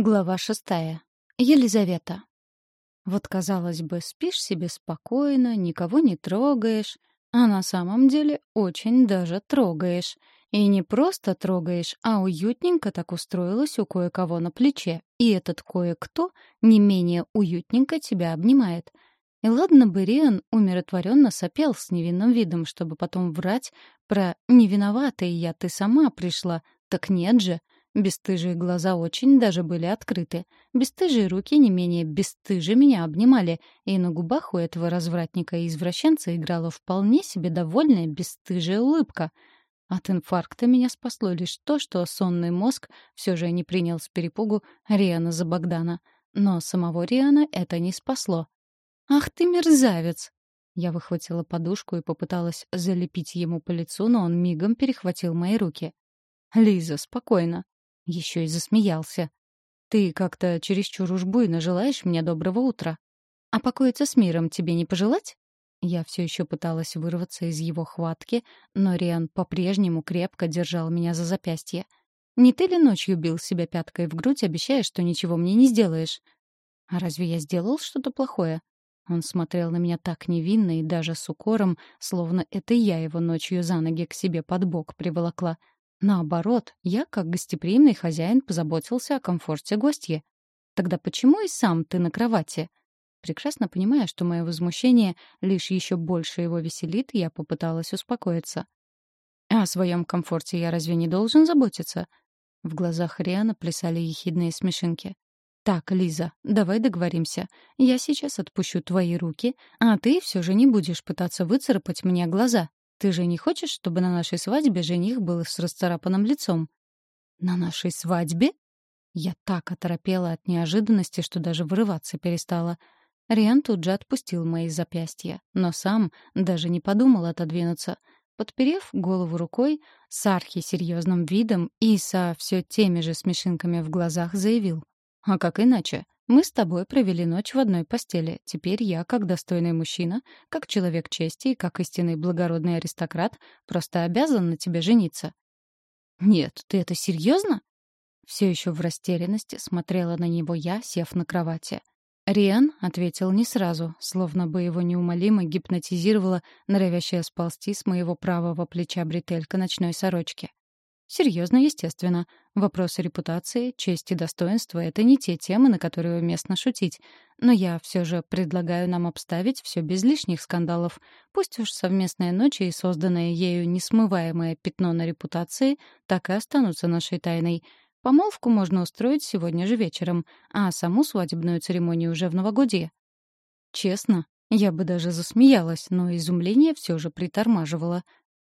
Глава шестая. Елизавета. Вот, казалось бы, спишь себе спокойно, никого не трогаешь, а на самом деле очень даже трогаешь. И не просто трогаешь, а уютненько так устроилась у кое-кого на плече. И этот кое-кто не менее уютненько тебя обнимает. И ладно бы Риан умиротворенно сопел с невинным видом, чтобы потом врать про «невиноватая я, ты сама пришла». Так нет же — Бесстыжие глаза очень даже были открыты. Бесстыжие руки не менее бесстыже меня обнимали, и на губах у этого развратника и извращенца играла вполне себе довольная бесстыжая улыбка. От инфаркта меня спасло лишь то, что сонный мозг все же не принял с перепугу Риана за Богдана. Но самого Риана это не спасло. «Ах ты мерзавец!» Я выхватила подушку и попыталась залепить ему по лицу, но он мигом перехватил мои руки. «Лиза, спокойно. Еще и засмеялся. «Ты как-то чересчур уж буйно желаешь мне доброго утра. А покоиться с миром тебе не пожелать?» Я все еще пыталась вырваться из его хватки, но Риан по-прежнему крепко держал меня за запястье. «Не ты ли ночью бил себя пяткой в грудь, обещая, что ничего мне не сделаешь?» «А разве я сделал что-то плохое?» Он смотрел на меня так невинно и даже с укором, словно это я его ночью за ноги к себе под бок приволокла. Наоборот, я, как гостеприимный хозяин, позаботился о комфорте гостья. Тогда почему и сам ты на кровати? Прекрасно понимая, что мое возмущение лишь еще больше его веселит, я попыталась успокоиться. О своем комфорте я разве не должен заботиться? В глазах Риана плясали ехидные смешинки. «Так, Лиза, давай договоримся. Я сейчас отпущу твои руки, а ты все же не будешь пытаться выцарапать мне глаза. Ты же не хочешь, чтобы на нашей свадьбе жених был с расцарапанным лицом? На нашей свадьбе? Я так оторопела от неожиданности, что даже вырываться перестала. Риан тут же отпустил мои запястья, но сам даже не подумал отодвинуться. Подперев голову рукой, с архи-серьезным видом и со все теми же смешинками в глазах заявил. «А как иначе? Мы с тобой провели ночь в одной постели. Теперь я, как достойный мужчина, как человек чести и как истинный благородный аристократ, просто обязан на тебе жениться. Нет, ты это серьезно? Все еще в растерянности смотрела на него я, сев на кровати. Риан ответил не сразу, словно бы его неумолимо гипнотизировала норовящая сползти с моего правого плеча бретелька ночной сорочки. Серьезно, естественно. Вопросы репутации, чести и достоинства — это не те темы, на которые уместно шутить. Но я все же предлагаю нам обставить все без лишних скандалов. Пусть уж совместная ночь и созданное ею несмываемое пятно на репутации так и останутся нашей тайной. Помолвку можно устроить сегодня же вечером, а саму свадебную церемонию уже в новогодье. Честно, я бы даже засмеялась, но изумление все же притормаживало.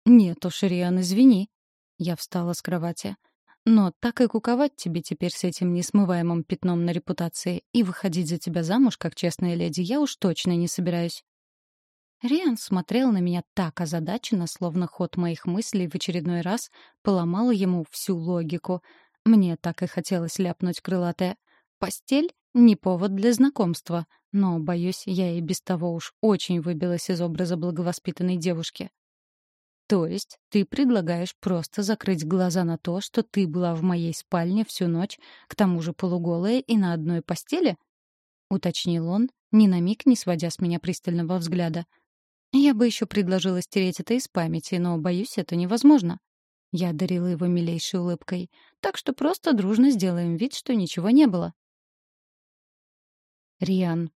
«Нет уж, Риан, извини», я встала с кровати. Но так и куковать тебе теперь с этим несмываемым пятном на репутации и выходить за тебя замуж, как честная леди, я уж точно не собираюсь. Риан смотрел на меня так озадаченно, словно ход моих мыслей в очередной раз поломал ему всю логику. Мне так и хотелось ляпнуть крылатое. Постель — не повод для знакомства, но, боюсь, я и без того уж очень выбилась из образа благовоспитанной девушки. То есть ты предлагаешь просто закрыть глаза на то, что ты была в моей спальне всю ночь, к тому же полуголая и на одной постели? Уточнил он, ни на миг не сводя с меня пристального взгляда. Я бы еще предложила стереть это из памяти, но, боюсь, это невозможно. Я одарила его милейшей улыбкой. Так что просто дружно сделаем вид, что ничего не было. Риан.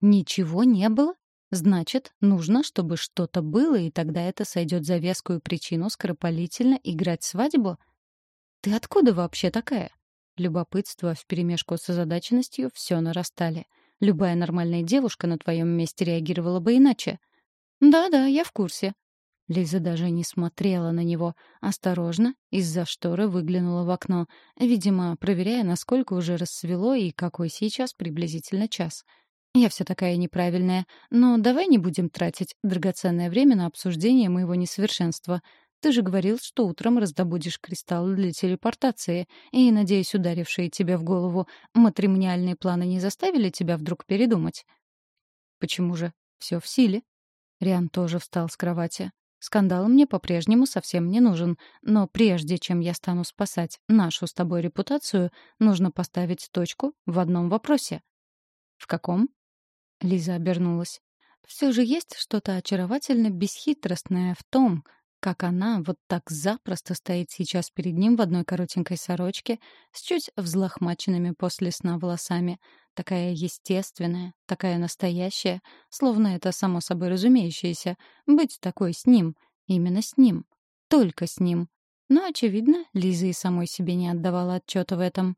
Ничего не было? Значит, нужно, чтобы что-то было, и тогда это сойдет за вескую причину скоропалительно играть свадьбу? Ты откуда вообще такая? Любопытство вперемешку с озадаченностью все нарастали. Любая нормальная девушка на твоем месте реагировала бы иначе. Да-да, я в курсе. Лиза даже не смотрела на него. Осторожно, из-за шторы выглянула в окно, видимо, проверяя, насколько уже рассвело и какой сейчас приблизительно час — я вся такая неправильная, но давай не будем тратить драгоценное время на обсуждение моего несовершенства. Ты же говорил, что утром раздобудешь кристалл для телепортации, и, надеюсь, ударившие тебе в голову матримониальные планы не заставили тебя вдруг передумать. Почему же? Все в силе. Риан тоже встал с кровати. Скандал мне по-прежнему совсем не нужен, но прежде чем я стану спасать нашу с тобой репутацию, нужно поставить точку в одном вопросе. В каком? Лиза обернулась. Все же есть что-то очаровательно бесхитростное в том, как она вот так запросто стоит сейчас перед ним в одной коротенькой сорочке с чуть взлохмаченными после сна волосами. Такая естественная, такая настоящая, словно это само собой разумеющееся, быть такой с ним, именно с ним, только с ним. Но, очевидно, Лиза и самой себе не отдавала отчета в этом.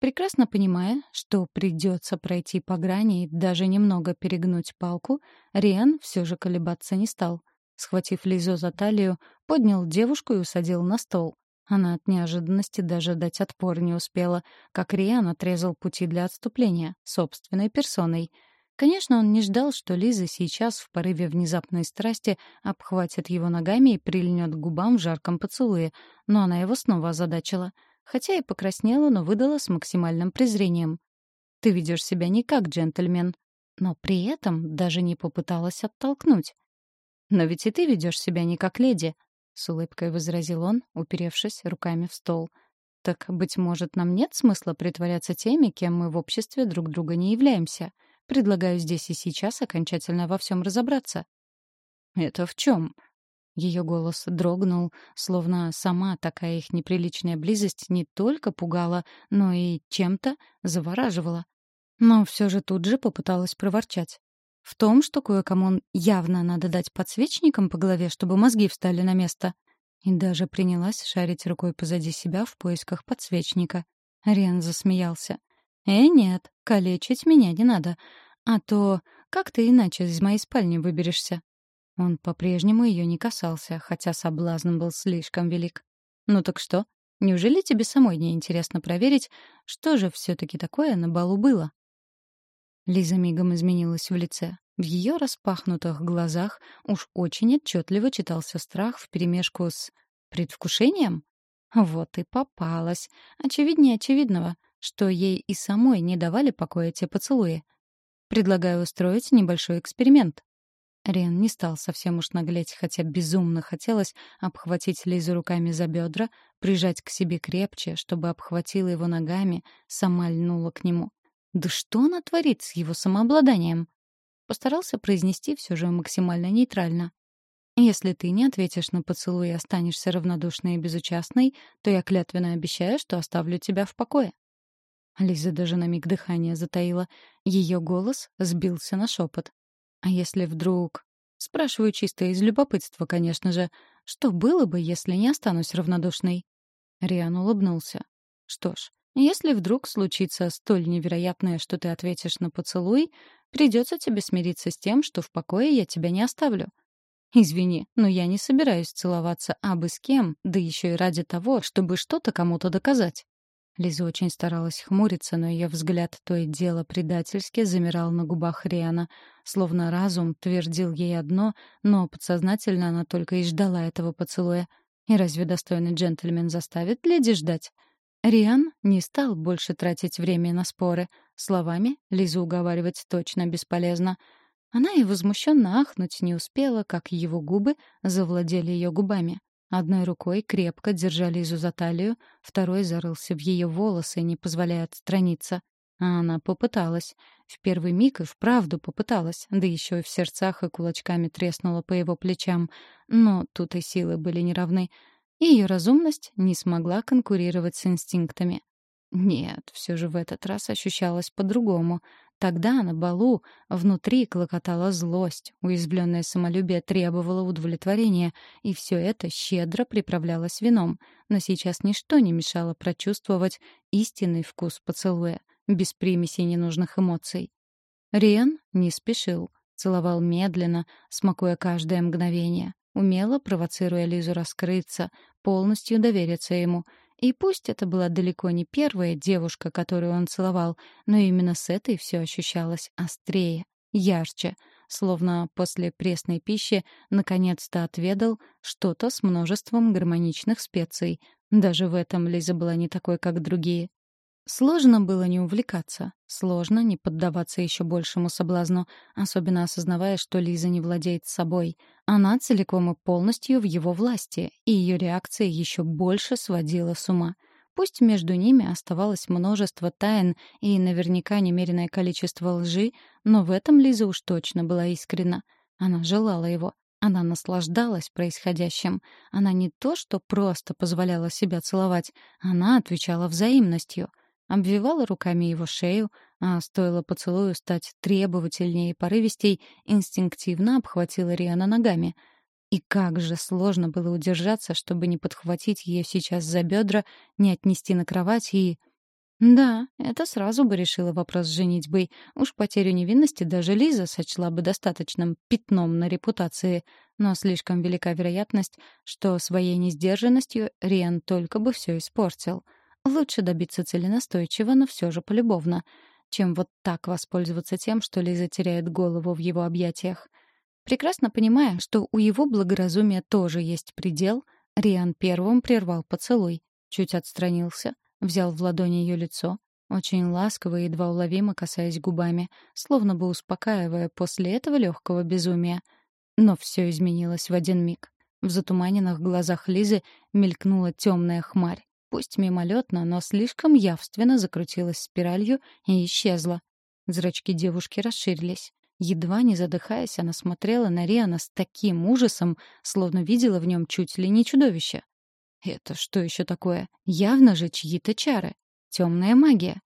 Прекрасно понимая, что придется пройти по грани и даже немного перегнуть палку, Риан все же колебаться не стал — Схватив Лизу за талию, поднял девушку и усадил на стол. Она от неожиданности даже дать отпор не успела, как Риан отрезал пути для отступления, собственной персоной. Конечно, он не ждал, что Лиза сейчас в порыве внезапной страсти обхватит его ногами и прильнет к губам в жарком поцелуе, но она его снова озадачила. Хотя и покраснела, но выдала с максимальным презрением. «Ты ведешь себя не как джентльмен», но при этом даже не попыталась оттолкнуть. «Но ведь и ты ведешь себя не как леди», — с улыбкой возразил он, уперевшись руками в стол. «Так, быть может, нам нет смысла притворяться теми, кем мы в обществе друг друга не являемся. Предлагаю здесь и сейчас окончательно во всем разобраться». «Это в чем?» Ее голос дрогнул, словно сама такая их неприличная близость не только пугала, но и чем-то завораживала. Но все же тут же попыталась проворчать. В том, что кое-кому явно надо дать подсвечником по голове, чтобы мозги встали на место. И даже принялась шарить рукой позади себя в поисках подсвечника. Рен засмеялся. «Э, нет, калечить меня не надо. А то как ты иначе из моей спальни выберешься?» Он по-прежнему ее не касался, хотя соблазн был слишком велик. «Ну так что? Неужели тебе самой не интересно проверить, что же все-таки такое на балу было?» Лиза мигом изменилась в лице. В ее распахнутых глазах уж очень отчетливо читался страх вперемешку с предвкушением. Вот и попалась. Очевиднее очевидного, что ей и самой не давали покоя те поцелуи. Предлагаю устроить небольшой эксперимент. Рен не стал совсем уж наглеть, хотя безумно хотелось обхватить Лизу руками за бедра, прижать к себе крепче, чтобы обхватила его ногами, сама льнула к нему. Да что она творит с его самообладанием? Постарался произнести все же максимально нейтрально. Если ты не ответишь на поцелуй и останешься равнодушной и безучастной, то я клятвенно обещаю, что оставлю тебя в покое. Лиза даже на миг дыхание затаила. Ее голос сбился на шепот. А если вдруг... Спрашиваю чисто из любопытства, конечно же. Что было бы, если не останусь равнодушной? Риан улыбнулся. Что ж, если вдруг случится столь невероятное, что ты ответишь на поцелуй, придется тебе смириться с тем, что в покое я тебя не оставлю. Извини, но я не собираюсь целоваться абы с кем, да еще и ради того, чтобы что-то кому-то доказать. Лиза очень старалась хмуриться, но ее взгляд то и дело предательски замирал на губах Риана, словно разум твердил ей одно, но подсознательно она только и ждала этого поцелуя. И разве достойный джентльмен заставит леди ждать? Риан не стал больше тратить время на споры. Словами Лизу уговаривать точно бесполезно. Она и возмущенно ахнуть не успела, как его губы завладели ее губами. Одной рукой крепко держа Лизу за талию, второй зарылся в ее волосы, не позволяя отстраниться. А она попыталась. В первый миг и вправду попыталась, да еще и в сердцах и кулачками треснула по его плечам. Но тут и силы были неравны и ее разумность не смогла конкурировать с инстинктами. Нет, все же в этот раз ощущалось по-другому. Тогда на балу внутри клокотала злость, уязвленное самолюбие требовало удовлетворения, и все это щедро приправлялось вином. Но сейчас ничто не мешало прочувствовать истинный вкус поцелуя, без примесей ненужных эмоций. Риан не спешил, целовал медленно, смакуя каждое мгновение умело провоцируя Лизу раскрыться, полностью довериться ему. И пусть это была далеко не первая девушка, которую он целовал, но именно с этой все ощущалось острее, ярче, словно после пресной пищи наконец-то отведал что-то с множеством гармоничных специй. Даже в этом Лиза была не такой, как другие. Сложно было не увлекаться, сложно не поддаваться еще большему соблазну, особенно осознавая, что Лиза не владеет собой. Она целиком и полностью в его власти, и ее реакция еще больше сводила с ума. Пусть между ними оставалось множество тайн и наверняка немеренное количество лжи, но в этом Лиза уж точно была искренна. Она желала его. Она наслаждалась происходящим. Она не то, что просто позволяла себя целовать, она отвечала взаимностью — обвивала руками его шею, а стоило поцелую стать требовательнее и порывистей, инстинктивно обхватила Риана ногами. И как же сложно было удержаться, чтобы не подхватить ее сейчас за бедра, не отнести на кровать и... Да, это сразу бы решило вопрос с женитьбой. Уж потерю невинности даже Лиза сочла бы достаточным пятном на репутации. Но слишком велика вероятность, что своей несдержанностью Риан только бы все испортил — Лучше добиться цели настойчиво, но все же полюбовно, чем вот так воспользоваться тем, что Лиза теряет голову в его объятиях. Прекрасно понимая, что у его благоразумия тоже есть предел, Риан первым прервал поцелуй, чуть отстранился, взял в ладони ее лицо, очень ласково и едва уловимо касаясь губами, словно бы успокаивая после этого легкого безумия. Но все изменилось в один миг. В затуманенных глазах Лизы мелькнула темная хмарь. Пусть мимолетно, но слишком явственно закрутилась спиралью и исчезла. Зрачки девушки расширились. Едва не задыхаясь, она смотрела на Риана с таким ужасом, словно видела в нем чуть ли не чудовище. Это что еще такое? Явно же чьи-то чары. Темная магия.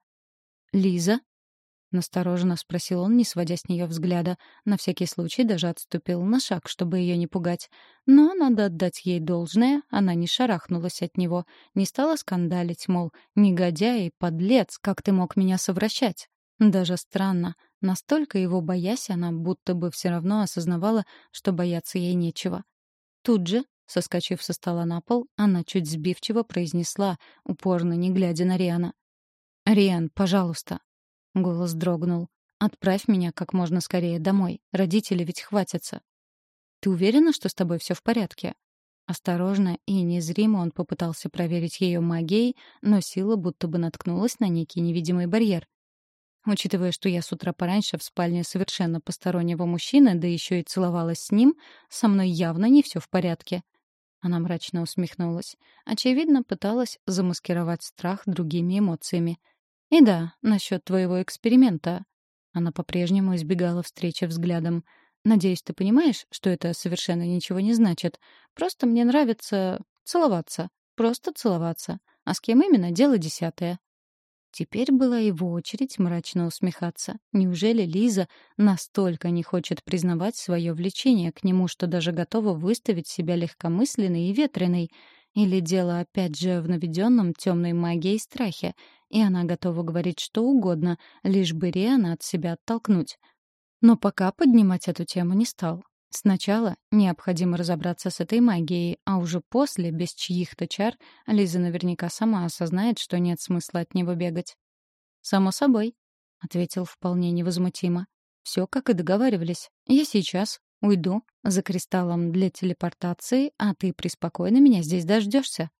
Лиза Настороженно спросил он, не сводя с нее взгляда. На всякий случай даже отступил на шаг, чтобы ее не пугать. Но надо отдать ей должное, она не шарахнулась от него, не стала скандалить, мол, негодяй подлец, как ты мог меня совращать? Даже странно. Настолько его боясь, она будто бы все равно осознавала, что бояться ей нечего. Тут же, соскочив со стола на пол, она чуть сбивчиво произнесла, упорно не глядя на Риана. «Риан, пожалуйста, Голос дрогнул. «Отправь меня как можно скорее домой. Родители ведь хватятся». «Ты уверена, что с тобой все в порядке?» Осторожно и незримо он попытался проверить ее магией, но сила будто бы наткнулась на некий невидимый барьер. Учитывая, что я с утра пораньше в спальне совершенно постороннего мужчины, да еще и целовалась с ним, со мной явно не все в порядке. Она мрачно усмехнулась. Очевидно, пыталась замаскировать страх другими эмоциями — и да, насчет твоего эксперимента. Она по-прежнему избегала встречи взглядом. Надеюсь, ты понимаешь, что это совершенно ничего не значит. Просто мне нравится целоваться. Просто целоваться. А с кем именно, дело десятое. Теперь была его очередь мрачно усмехаться. Неужели Лиза настолько не хочет признавать свое влечение к нему, что даже готова выставить себя легкомысленной и ветреной? Или дело опять же в наведенном темной магией страхе, и она готова говорить что угодно, лишь бы Риана от себя оттолкнуть. Но пока поднимать эту тему не стал. Сначала необходимо разобраться с этой магией, а уже после, без чьих-то чар, Лиза наверняка сама осознает, что нет смысла от него бегать. «Само собой», — ответил вполне невозмутимо. «Все, как и договаривались. Я сейчас, Уйду за кристаллом для телепортации, а ты преспокойно меня здесь дождешься.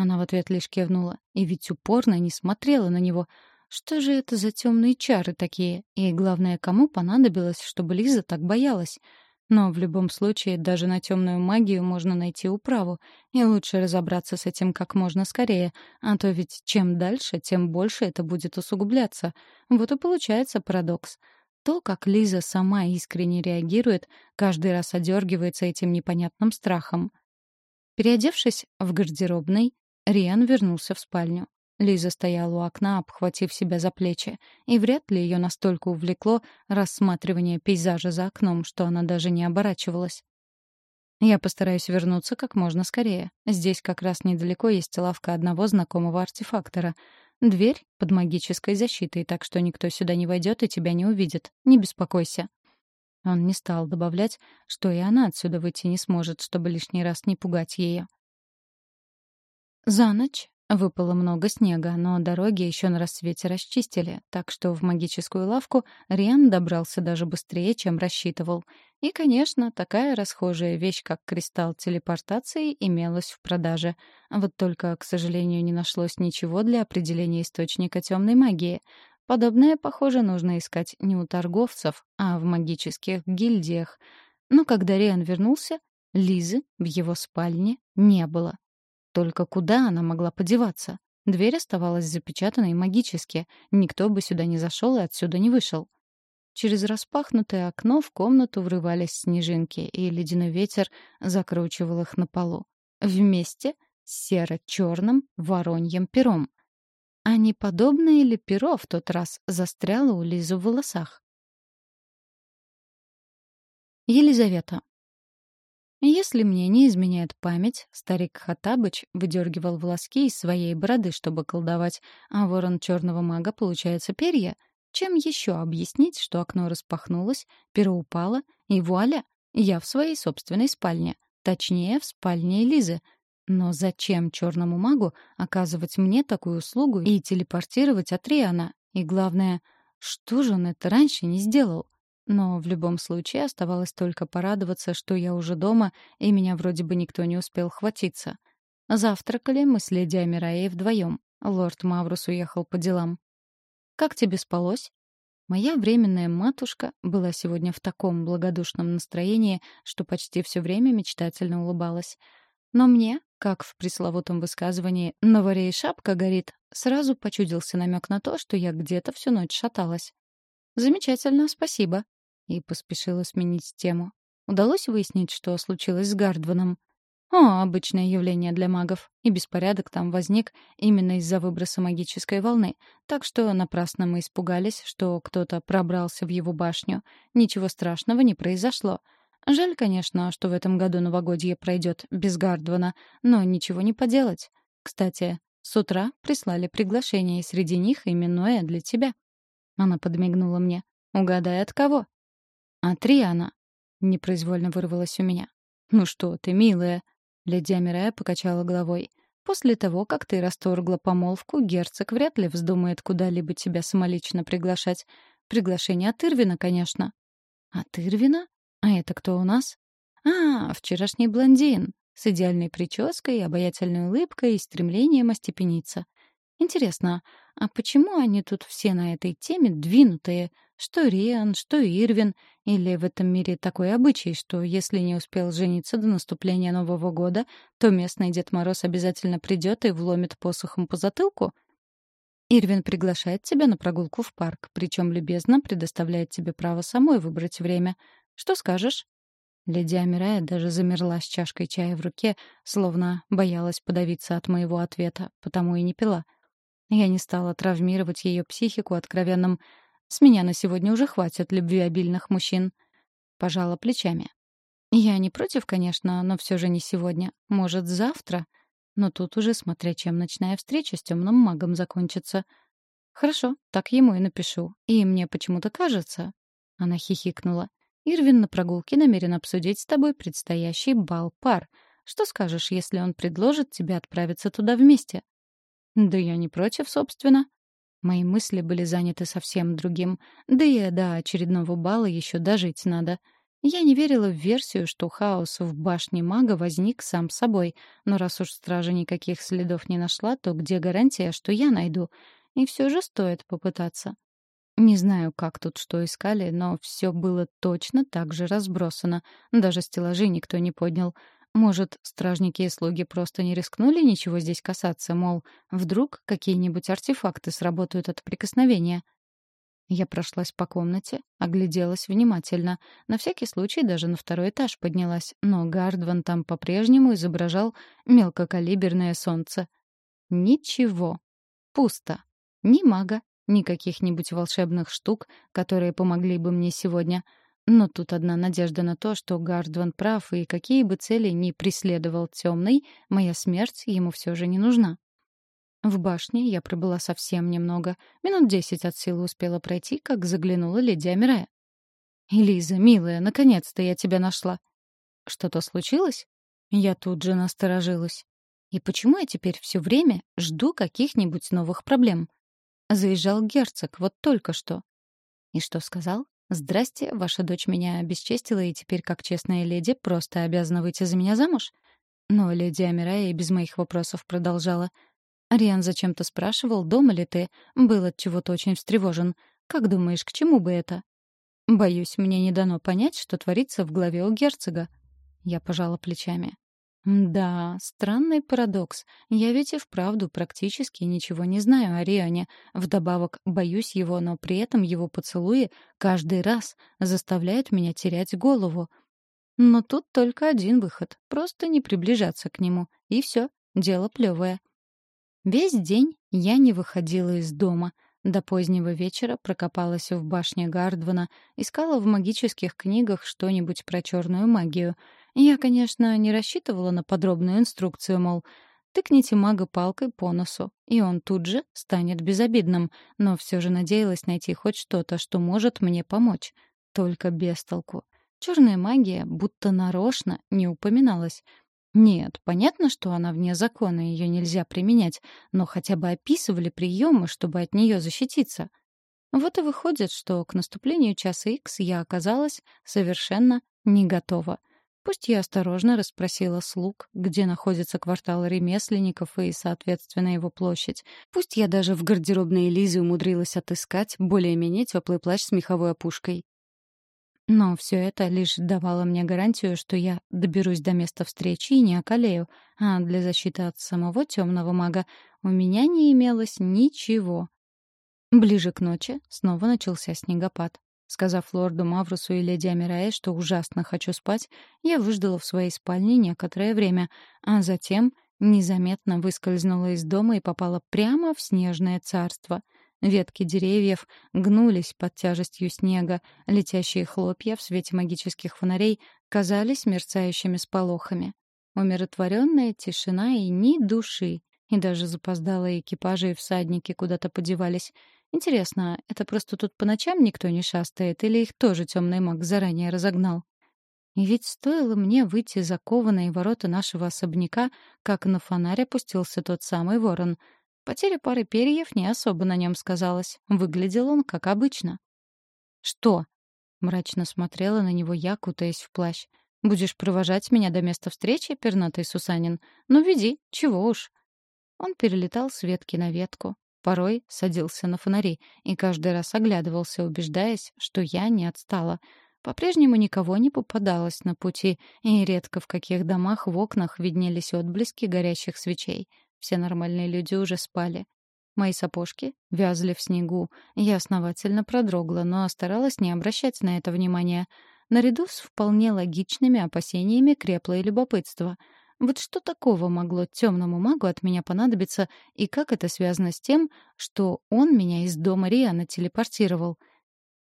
Она в ответ лишь кивнула, и ведь упорно не смотрела на него. Что же это за темные чары такие? И главное, кому понадобилось, чтобы Лиза так боялась? Но в любом случае даже на темную магию можно найти управу, и лучше разобраться с этим как можно скорее, а то ведь чем дальше, тем больше это будет усугубляться. Вот и получается парадокс — то, как Лиза сама искренне реагирует, каждый раз одергивается этим непонятным страхом. Переодевшись в гардеробной, Риан вернулся в спальню. Лиза стояла у окна, обхватив себя за плечи, и вряд ли ее настолько увлекло рассматривание пейзажа за окном, что она даже не оборачивалась. «Я постараюсь вернуться как можно скорее. Здесь как раз недалеко есть лавка одного знакомого артефактора. Дверь под магической защитой, так что никто сюда не войдет и тебя не увидит. Не беспокойся. Он не стал добавлять, что и она отсюда выйти не сможет, чтобы лишний раз не пугать ее. За ночь Выпало много снега, но дороги еще на рассвете расчистили, так что в магическую лавку Риан добрался даже быстрее, чем рассчитывал. И, конечно, такая расхожая вещь, как кристалл телепортации, имелась в продаже. Вот только, к сожалению, не нашлось ничего для определения источника темной магии. Подобное, похоже, нужно искать не у торговцев, а в магических гильдиях. Но когда Риан вернулся, Лизы в его спальне не было. Только куда она могла подеваться? Дверь оставалась запечатанной магически. Никто бы сюда не зашел и отсюда не вышел. Через распахнутое окно в комнату врывались снежинки, и ледяной ветер закручивал их на полу. Вместе с серо-черным вороньим пером. А не подобное ли перо в тот раз застряло у Лизы в волосах? Елизавета. Если мне не изменяет память, старик Хатабыч выдергивал волоски из своей бороды, чтобы колдовать, а ворон черного мага, получается, перья. Чем еще объяснить, что окно распахнулось, перо упало, и вуаля, я в своей собственной спальне. Точнее, в спальне Элизы. Но зачем черному магу оказывать мне такую услугу и телепортировать от Риана? И главное, что же он это раньше не сделал? Но в любом случае оставалось только порадоваться, что я уже дома, и меня вроде бы никто не успел хватиться. Завтракали мы с леди Амираей вдвоем. Лорд Маврус уехал по делам. «Как тебе спалось?» Моя временная матушка была сегодня в таком благодушном настроении, что почти все время мечтательно улыбалась. Но мне, как в пресловутом высказывании «на варе и шапка горит», сразу почудился намек на то, что я где-то всю ночь шаталась. «Замечательно, спасибо», и поспешила сменить тему. Удалось выяснить, что случилось с Гардваном. О, обычное явление для магов. И беспорядок там возник именно из-за выброса магической волны. Так что напрасно мы испугались, что кто-то пробрался в его башню. Ничего страшного не произошло. Жаль, конечно, что в этом году новогодье пройдет без Гардвана, но ничего не поделать. Кстати, с утра прислали приглашение, и среди них именное для тебя. Она подмигнула мне. «Угадай, от кого?» «А Триана?» — непроизвольно вырвалась у меня. «Ну что ты, милая?» — леди Амирая покачала головой. «После того, как ты расторгла помолвку, герцог вряд ли вздумает куда-либо тебя самолично приглашать. Приглашение от Ирвина, конечно». «От Ирвина? А это кто у нас?» «А, вчерашний блондин, с идеальной прической, обаятельной улыбкой и стремлением остепениться. Интересно, а почему они тут все на этой теме двинутые? Что Риан, что Ирвин. Или в этом мире такой обычай, что если не успел жениться до наступления Нового года, то местный Дед Мороз обязательно придет и вломит посохом по затылку? Ирвин приглашает тебя на прогулку в парк, причем любезно предоставляет тебе право самой выбрать время. Что скажешь? Леди Амирая даже замерла с чашкой чая в руке, словно боялась подавиться от моего ответа, потому и не пила. Я не стала травмировать ее психику откровенным с меня на сегодня уже хватит любвеобильных мужчин. Пожала плечами. Я не против, конечно, но все же не сегодня. Может, завтра? Но тут уже, смотря чем ночная встреча с темным магом закончится. Хорошо, так ему и напишу. И мне почему-то кажется... Она хихикнула. Ирвин на прогулке намерен обсудить с тобой предстоящий бал пар. Что скажешь, если он предложит тебе отправиться туда вместе? Да я не против, собственно. Мои мысли были заняты совсем другим. Да и до очередного бала еще дожить надо. Я не верила в версию, что хаос в башне мага возник сам собой. Но раз уж стража никаких следов не нашла, то где гарантия, что я найду? И все же стоит попытаться. Не знаю, как тут что искали, но все было точно так же разбросано. Даже стеллажи никто не поднял. Может, стражники и слуги просто не рискнули ничего здесь касаться, мол, вдруг какие-нибудь артефакты сработают от прикосновения? Я прошлась по комнате, огляделась внимательно. На всякий случай даже на второй этаж поднялась, но Гардван там по-прежнему изображал мелкокалиберное солнце. Ничего. Пусто. Ни мага, ни каких-нибудь волшебных штук, которые помогли бы мне сегодня — но тут одна надежда на то, что Гардван прав, и какие бы цели ни преследовал темный, моя смерть ему все же не нужна. В башне я пробыла совсем немного. Минут десять от силы успела пройти, как заглянула леди Амирая. «Элиза, милая, наконец-то я тебя нашла». «Что-то случилось?» Я тут же насторожилась. И почему я теперь все время жду каких-нибудь новых проблем? Заезжал герцог, вот только что. И что сказал? «Здрасте, ваша дочь меня обесчестила и теперь, как честная леди, просто обязана выйти за меня замуж?» Но леди Амирая и без моих вопросов продолжала. «Ариан зачем-то спрашивал, дома ли ты? Был от чего-то очень встревожен. Как думаешь, к чему бы это?» «Боюсь, мне не дано понять, что творится в голове у герцога». Я пожала плечами. Да, странный парадокс. Я ведь и вправду практически ничего не знаю о Риане. Вдобавок, боюсь его, но при этом его поцелуи каждый раз заставляют меня терять голову. Но тут только один выход — просто не приближаться к нему. И все, дело плевое. Весь день я не выходила из дома — до позднего вечера прокопалась в башне Гардвана, искала в магических книгах что-нибудь про черную магию. Я, конечно, не рассчитывала на подробную инструкцию, мол, тыкните мага палкой по носу, и он тут же станет безобидным, но все же надеялась найти хоть что-то, что может мне помочь. Только без толку. Черная магия будто нарочно не упоминалась. Нет, понятно, что она вне закона, ее нельзя применять, но хотя бы описывали приемы, чтобы от нее защититься. Вот и выходит, что к наступлению часа Икс я оказалась совершенно не готова. Пусть я осторожно расспросила слуг, где находится квартал ремесленников и, соответственно, его площадь. Пусть я даже в гардеробной Лизы умудрилась отыскать более-менее теплый плащ с меховой опушкой. Но все это лишь давало мне гарантию, что я доберусь до места встречи и не околею, а для защиты от самого темного мага у меня не имелось ничего. Ближе к ночи снова начался снегопад. Сказав лорду Маврусу и леди Амирае, что ужасно хочу спать, я выждала в своей спальне некоторое время, а затем незаметно выскользнула из дома и попала прямо в снежное царство — Ветки деревьев гнулись под тяжестью снега, летящие хлопья в свете магических фонарей казались мерцающими сполохами. Умиротворенная тишина и ни души, и даже запоздалые экипажи и всадники куда-то подевались. Интересно, это просто тут по ночам никто не шастает, или их тоже темный маг заранее разогнал? И ведь стоило мне выйти за кованые ворота нашего особняка, как на фонарь опустился тот самый ворон — Потеря пары перьев не особо на нем сказалась. Выглядел он как обычно. «Что?» — мрачно смотрела на него я, кутаясь в плащ. «Будешь провожать меня до места встречи, пернатый Сусанин? Ну, веди, чего уж». Он перелетал с ветки на ветку, порой садился на фонари и каждый раз оглядывался, убеждаясь, что я не отстала. По-прежнему никого не попадалось на пути, и редко в каких домах в окнах виднелись отблески горящих свечей. Все нормальные люди уже спали. Мои сапожки вязли в снегу. Я основательно продрогла, но старалась не обращать на это внимания. Наряду с вполне логичными опасениями крепло и любопытство. Вот что такого могло темному магу от меня понадобиться, и как это связано с тем, что он меня из дома Риана телепортировал?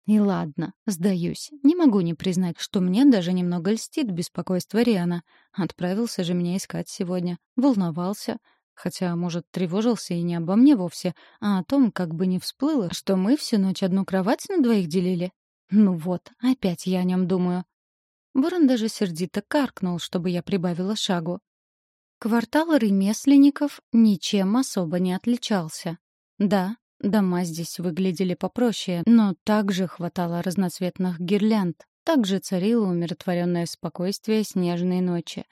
И ладно, сдаюсь. Не могу не признать, что мне даже немного льстит беспокойство Риана. Отправился же меня искать сегодня. Волновался. Хотя, может, тревожился и не обо мне вовсе, а о том, как бы не всплыло, что мы всю ночь одну кровать на двоих делили. Ну вот, опять я о нем думаю. Ворон даже сердито каркнул, чтобы я прибавила шагу. Квартал ремесленников ничем особо не отличался. Да, дома здесь выглядели попроще, но также хватало разноцветных гирлянд, также царило умиротворенное спокойствие снежной ночи.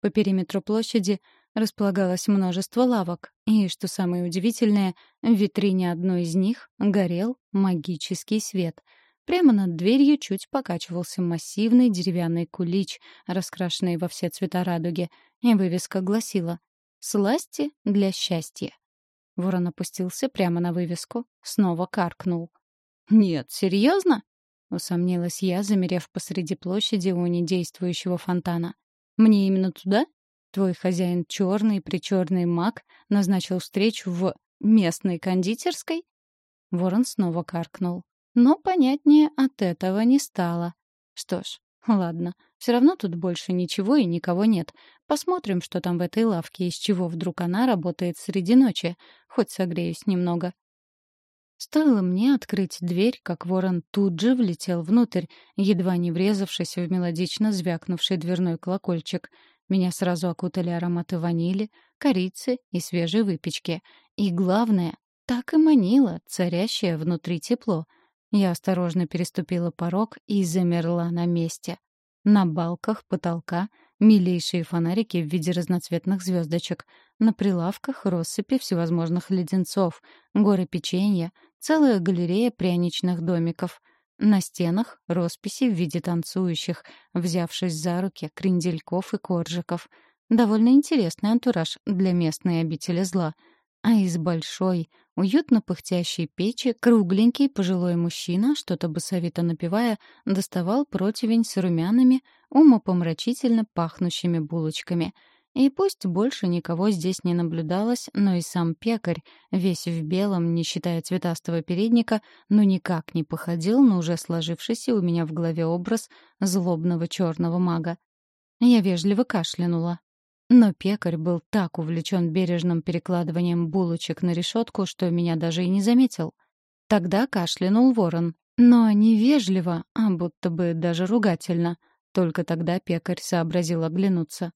По периметру площади располагалось множество лавок, и, что самое удивительное, в витрине одной из них горел магический свет. Прямо над дверью чуть покачивался массивный деревянный кулич, раскрашенный во все цвета радуги, и вывеска гласила «Сласти для счастья». Ворон опустился прямо на вывеску, снова каркнул. «Нет, серьезно?» — усомнилась я, замерев посреди площади у недействующего фонтана. «Мне именно туда?» Твой хозяин черный причерный маг назначил встречу в местной кондитерской? Ворон снова каркнул. Но понятнее от этого не стало. Что ж, ладно. Все равно тут больше ничего и никого нет. Посмотрим, что там в этой лавке, из чего вдруг она работает среди ночи. Хоть согреюсь немного. Стоило мне открыть дверь, как ворон тут же влетел внутрь, едва не врезавшись в мелодично звякнувший дверной колокольчик — меня сразу окутали ароматы ванили, корицы и свежей выпечки. И главное, так и манило царящее внутри тепло. Я осторожно переступила порог и замерла на месте. На балках потолка милейшие фонарики в виде разноцветных звездочек. На прилавках россыпи всевозможных леденцов, горы печенья, целая галерея пряничных домиков. На стенах — росписи в виде танцующих, взявшись за руки, крендельков и коржиков. Довольно интересный антураж для местной обители зла. А из большой, уютно пыхтящей печи кругленький пожилой мужчина, что-то басовито напевая, доставал противень с румяными, умопомрачительно пахнущими булочками — и пусть больше никого здесь не наблюдалось, но и сам пекарь, весь в белом, не считая цветастого передника, но никак не походил на уже сложившийся у меня в голове образ злобного черного мага. Я вежливо кашлянула. Но пекарь был так увлечен бережным перекладыванием булочек на решетку, что меня даже и не заметил. Тогда кашлянул ворон. Но не вежливо, а будто бы даже ругательно. Только тогда пекарь сообразил оглянуться.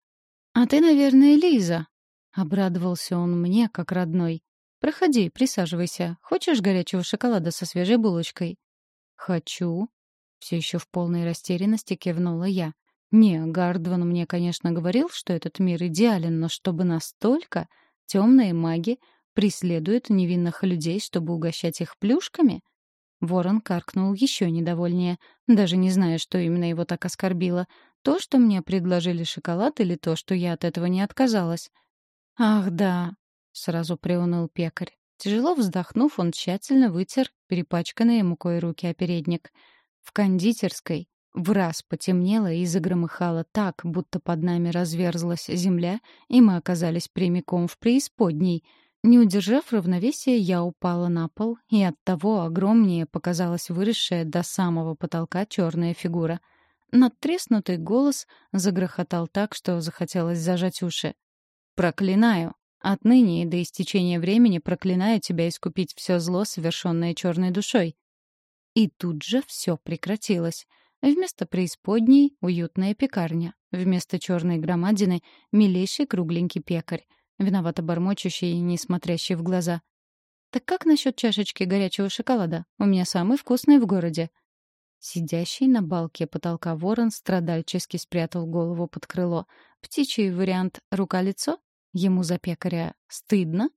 «А ты, наверное, Лиза?» — обрадовался он мне, как родной. «Проходи, присаживайся. Хочешь горячего шоколада со свежей булочкой?» «Хочу». Все еще в полной растерянности кивнула я. «Не, Гардван мне, конечно, говорил, что этот мир идеален, но чтобы настолько темные маги преследуют невинных людей, чтобы угощать их плюшками?» Ворон каркнул еще недовольнее, даже не зная, что именно его так оскорбило. То, что мне предложили шоколад, или то, что я от этого не отказалась? «Ах, да», — сразу приуныл пекарь. Тяжело вздохнув, он тщательно вытер перепачканные мукой руки о передник. В кондитерской в раз потемнело и загромыхало так, будто под нами разверзлась земля, и мы оказались прямиком в преисподней — не удержав равновесия, я упала на пол, и оттого огромнее показалась выросшая до самого потолка черная фигура. Надтреснутый голос загрохотал так, что захотелось зажать уши. «Проклинаю! Отныне и до истечения времени проклинаю тебя искупить все зло, совершенное черной душой!» И тут же все прекратилось. Вместо преисподней — уютная пекарня. Вместо черной громадины — милейший кругленький пекарь виновато бормочущий и не смотрящий в глаза. «Так как насчет чашечки горячего шоколада? У меня самый вкусный в городе». Сидящий на балке потолка ворон страдальчески спрятал голову под крыло. Птичий вариант «рука-лицо»? Ему за пекаря стыдно?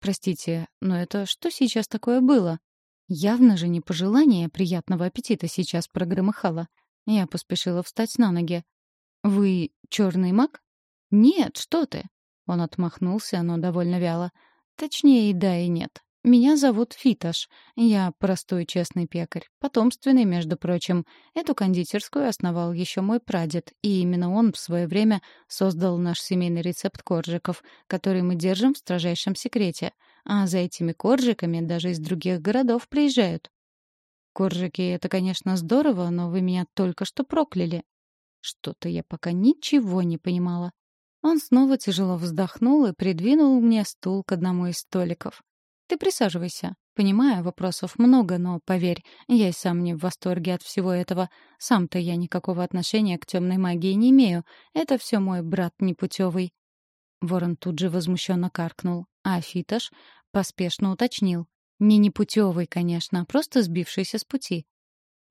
Простите, но это что сейчас такое было? Явно же не пожелание приятного аппетита сейчас прогромыхало. Я поспешила встать на ноги. «Вы черный маг?» «Нет, что ты!» Он отмахнулся, но довольно вяло. Точнее, да, и нет. Меня зовут Фиташ. Я простой честный пекарь. Потомственный, между прочим. Эту кондитерскую основал еще мой прадед, и именно он в свое время создал наш семейный рецепт коржиков, который мы держим в строжайшем секрете. А за этими коржиками даже из других городов приезжают. Коржики — это, конечно, здорово, но вы меня только что прокляли. Что-то я пока ничего не понимала. Он снова тяжело вздохнул и придвинул мне стул к одному из столиков. «Ты присаживайся. Понимаю, вопросов много, но, поверь, я и сам не в восторге от всего этого. Сам-то я никакого отношения к темной магии не имею. Это все мой брат непутевый». Ворон тут же возмущенно каркнул, а Фиташ поспешно уточнил. «Не непутевый, конечно, а просто сбившийся с пути».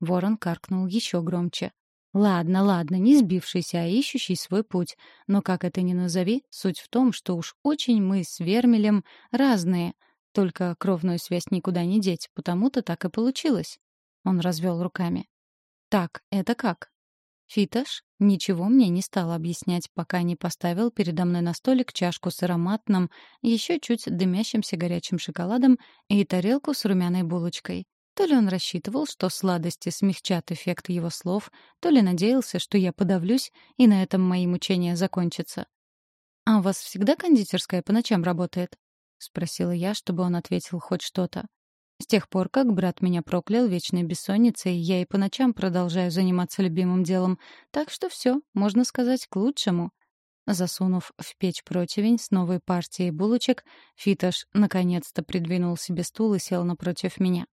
Ворон каркнул еще громче. Ладно, ладно, не сбившийся, а ищущий свой путь. Но как это ни назови, суть в том, что уж очень мы с Вермелем разные. Только кровную связь никуда не деть, потому-то так и получилось. Он развел руками. Так, это как? Фиташ ничего мне не стал объяснять, пока не поставил передо мной на столик чашку с ароматным, еще чуть дымящимся горячим шоколадом и тарелку с румяной булочкой. То ли он рассчитывал, что сладости смягчат эффект его слов, то ли надеялся, что я подавлюсь, и на этом мои мучения закончатся. «А у вас всегда кондитерская по ночам работает?» — спросила я, чтобы он ответил хоть что-то. С тех пор, как брат меня проклял вечной бессонницей, я и по ночам продолжаю заниматься любимым делом, так что все, можно сказать, к лучшему. Засунув в печь противень с новой партией булочек, Фитош наконец-то придвинул себе стул и сел напротив меня.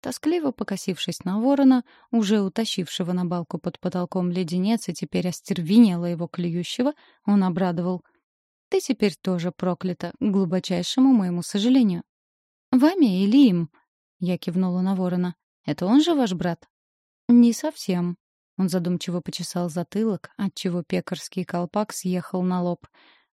Тоскливо покосившись на ворона, уже утащившего на балку под потолком леденец и теперь остервенело его клюющего, он обрадовал. Ты теперь тоже проклята, к глубочайшему моему сожалению. «Вами или им?» — я кивнула на ворона. «Это он же ваш брат?» «Не совсем». Он задумчиво почесал затылок, отчего пекарский колпак съехал на лоб.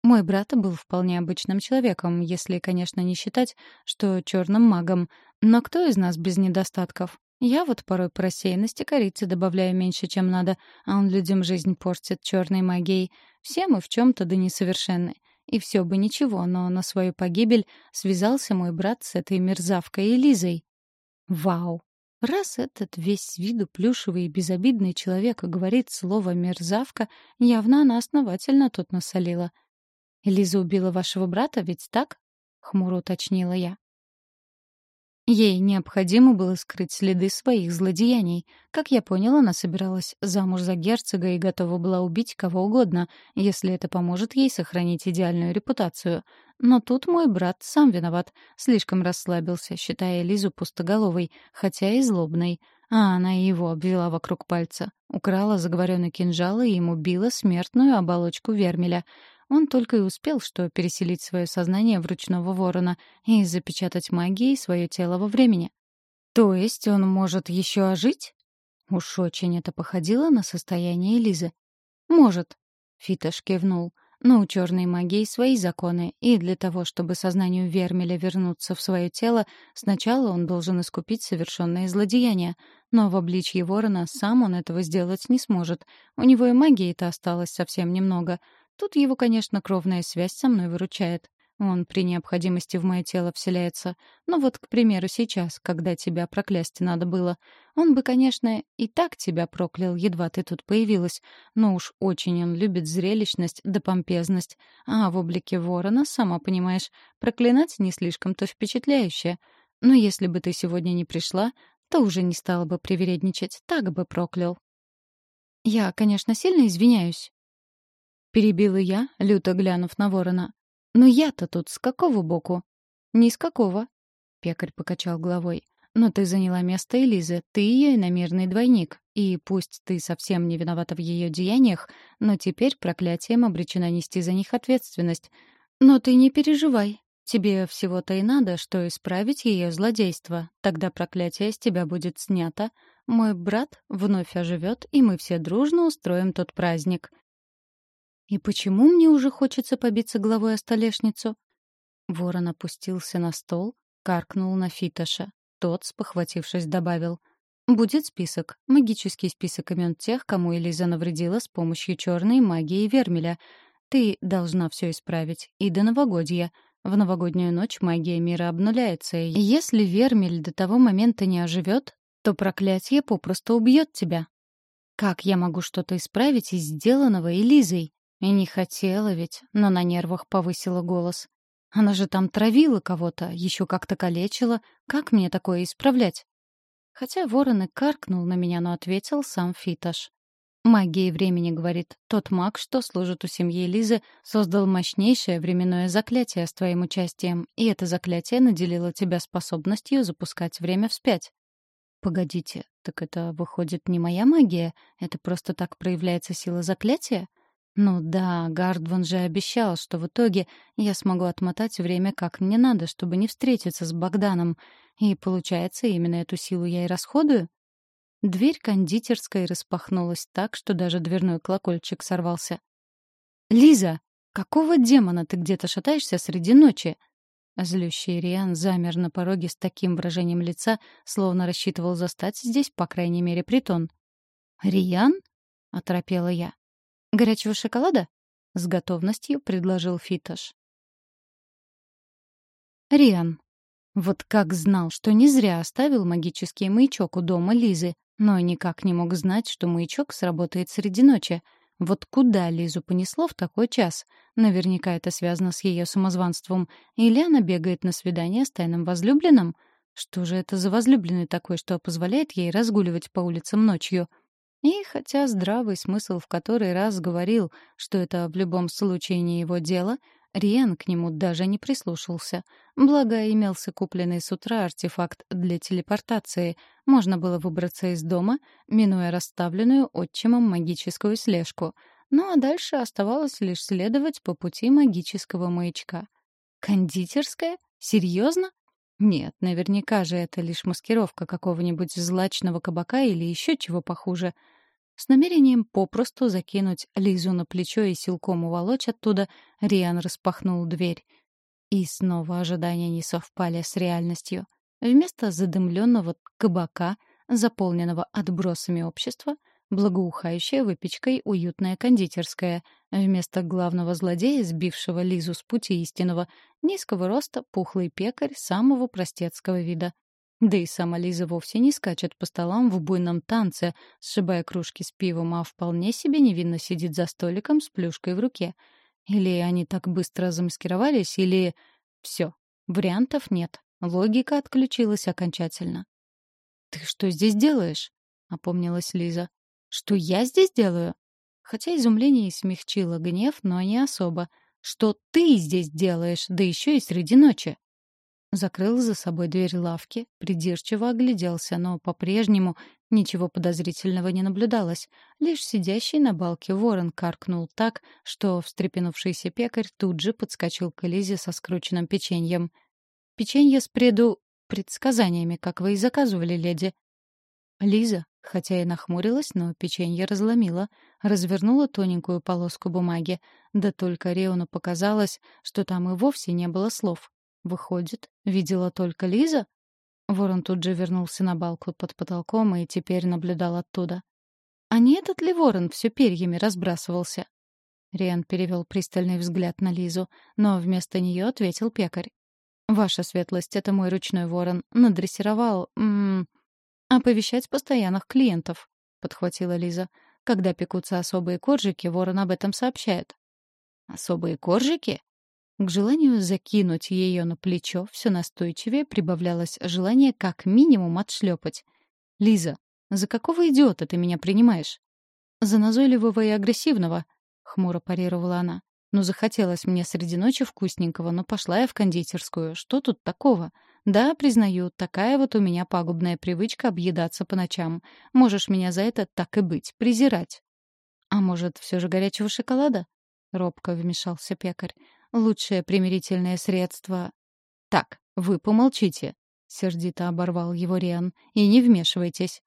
Мой брат был вполне обычным человеком, если, конечно, не считать, что черным магом. Но кто из нас без недостатков? Я вот порой по рассеянности корицы добавляю меньше, чем надо, а он людям жизнь портит черной магией. Все мы в чем-то да несовершенны. И все бы ничего, но на свою погибель связался мой брат с этой мерзавкой Элизой. Вау! Раз этот весь с виду плюшевый и безобидный человек говорит слово «мерзавка», явно она основательно тут насолила. «Элиза убила вашего брата, ведь так?» — хмуро уточнила я. Ей необходимо было скрыть следы своих злодеяний. Как я поняла, она собиралась замуж за герцога и готова была убить кого угодно, если это поможет ей сохранить идеальную репутацию. Но тут мой брат сам виноват. Слишком расслабился, считая Лизу пустоголовой, хотя и злобной. А она его обвела вокруг пальца. Украла заговоренный кинжал и ему била смертную оболочку вермеля. Он только и успел что переселить свое сознание в ручного ворона и запечатать магией свое тело во времени. То есть он может еще ожить? Уж очень это походило на состояние Лизы. «Может», — Фитош кивнул. «Но у черной магии свои законы, и для того, чтобы сознанию Вермеля вернуться в свое тело, сначала он должен искупить совершенные злодеяния. Но в обличье ворона сам он этого сделать не сможет. У него и магии-то осталось совсем немного. Тут его, конечно, кровная связь со мной выручает. Он при необходимости в мое тело вселяется. Но вот, к примеру, сейчас, когда тебя проклясть надо было. Он бы, конечно, и так тебя проклял, едва ты тут появилась. Но уж очень он любит зрелищность да помпезность. А в облике ворона, сама понимаешь, проклинать не слишком-то впечатляюще. Но если бы ты сегодня не пришла, то уже не стала бы привередничать, так бы проклял. Я, конечно, сильно извиняюсь. Перебила я, люто глянув на ворона. «Но я-то тут с какого боку?» «Ни с какого», — пекарь покачал головой. «Но ты заняла место Элизы, ты ее иномерный двойник, и пусть ты совсем не виновата в ее деяниях, но теперь проклятием обречена нести за них ответственность. Но ты не переживай, Тебе всего-то и надо, что исправить ее злодейство. Тогда проклятие с тебя будет снято. Мой брат вновь оживет, и мы все дружно устроим тот праздник. И почему мне уже хочется побиться головой о столешницу? Ворон опустился на стол, каркнул на Фитоша. Тот, спохватившись, добавил. «Будет список. Магический список имен тех, кому Элиза навредила с помощью черной магии Вермеля. Ты должна все исправить. И до новогодья. В новогоднюю ночь магия мира обнуляется, и если Вермель до того момента не оживет, то проклятие попросту убьет тебя. Как я могу что-то исправить из сделанного Элизой? И не хотела ведь, но на нервах повысила голос. Она же там травила кого-то, еще как-то калечила. Как мне такое исправлять? Хотя ворон и каркнул на меня, но ответил сам Фиташ. Магия времени, говорит, тот маг, что служит у семьи Лизы, создал мощнейшее временное заклятие с твоим участием, и это заклятие наделило тебя способностью запускать время вспять. Погодите, так это выходит не моя магия? Это просто так проявляется сила заклятия? Ну да, Гардван же обещал, что в итоге я смогу отмотать время как мне надо, чтобы не встретиться с Богданом. И получается, именно эту силу я и расходую? Дверь кондитерской распахнулась так, что даже дверной колокольчик сорвался. «Лиза, какого демона ты где-то шатаешься среди ночи?» Злющий Риан замер на пороге с таким выражением лица, словно рассчитывал застать здесь, по крайней мере, притон. «Риан?» — оторопела я. «Горячего шоколада?» — с готовностью предложил Фитош. Риан. Вот как знал, что не зря оставил магический маячок у дома Лизы, но никак не мог знать, что маячок сработает среди ночи. Вот куда Лизу понесло в такой час? Наверняка это связано с ее самозванством. Или она бегает на свидание с тайным возлюбленным? Что же это за возлюбленный такой, что позволяет ей разгуливать по улицам ночью? — и хотя здравый смысл в который раз говорил, что это в любом случае не его дело, Риен к нему даже не прислушался. Благо, имелся купленный с утра артефакт для телепортации. Можно было выбраться из дома, минуя расставленную отчимом магическую слежку. Ну а дальше оставалось лишь следовать по пути магического маячка. Кондитерская? Серьезно? Нет, наверняка же это лишь маскировка какого-нибудь злачного кабака или еще чего похуже. С намерением попросту закинуть Лизу на плечо и силком уволочь оттуда, Риан распахнул дверь. И снова ожидания не совпали с реальностью. Вместо задымленного кабака, заполненного отбросами общества, благоухающая выпечкой уютная кондитерская, вместо главного злодея, сбившего Лизу с пути истинного, низкого роста пухлый пекарь самого простецкого вида. Да и сама Лиза вовсе не скачет по столам в буйном танце, сшибая кружки с пивом, а вполне себе невинно сидит за столиком с плюшкой в руке. Или они так быстро замаскировались, или... Все, вариантов нет. Логика отключилась окончательно. «Ты что здесь делаешь?» — опомнилась Лиза. «Что я здесь делаю?» Хотя изумление и смягчило гнев, но не особо. «Что ты здесь делаешь, да еще и среди ночи?» Закрыл за собой дверь лавки, придирчиво огляделся, но по-прежнему ничего подозрительного не наблюдалось. Лишь сидящий на балке ворон каркнул так, что встрепенувшийся пекарь тут же подскочил к Элизе со скрученным печеньем. «Печенье с преду... предсказаниями, как вы и заказывали, леди». Лиза, хотя и нахмурилась, но печенье разломила, развернула тоненькую полоску бумаги, да только Реону показалось, что там и вовсе не было слов. Выходит, видела только Лиза? Ворон тут же вернулся на балку под потолком и теперь наблюдал оттуда. А не этот ли ворон все перьями разбрасывался? Риан перевел пристальный взгляд на Лизу, но вместо нее ответил пекарь. «Ваша светлость, это мой ручной ворон. Надрессировал... М -м, оповещать постоянных клиентов», — подхватила Лиза. «Когда пекутся особые коржики, ворон об этом сообщает». «Особые коржики?» К желанию закинуть ее на плечо все настойчивее прибавлялось желание как минимум отшлепать. «Лиза, за какого идиота ты меня принимаешь?» «За назойливого и агрессивного», — хмуро парировала она. «Ну, захотелось мне среди ночи вкусненького, но пошла я в кондитерскую. Что тут такого? Да, признаю, такая вот у меня пагубная привычка объедаться по ночам. Можешь меня за это так и быть, презирать». «А может, все же горячего шоколада?» — робко вмешался пекарь. Лучшее примирительное средство... Так, вы помолчите, — сердито оборвал его Риан, — и не вмешивайтесь.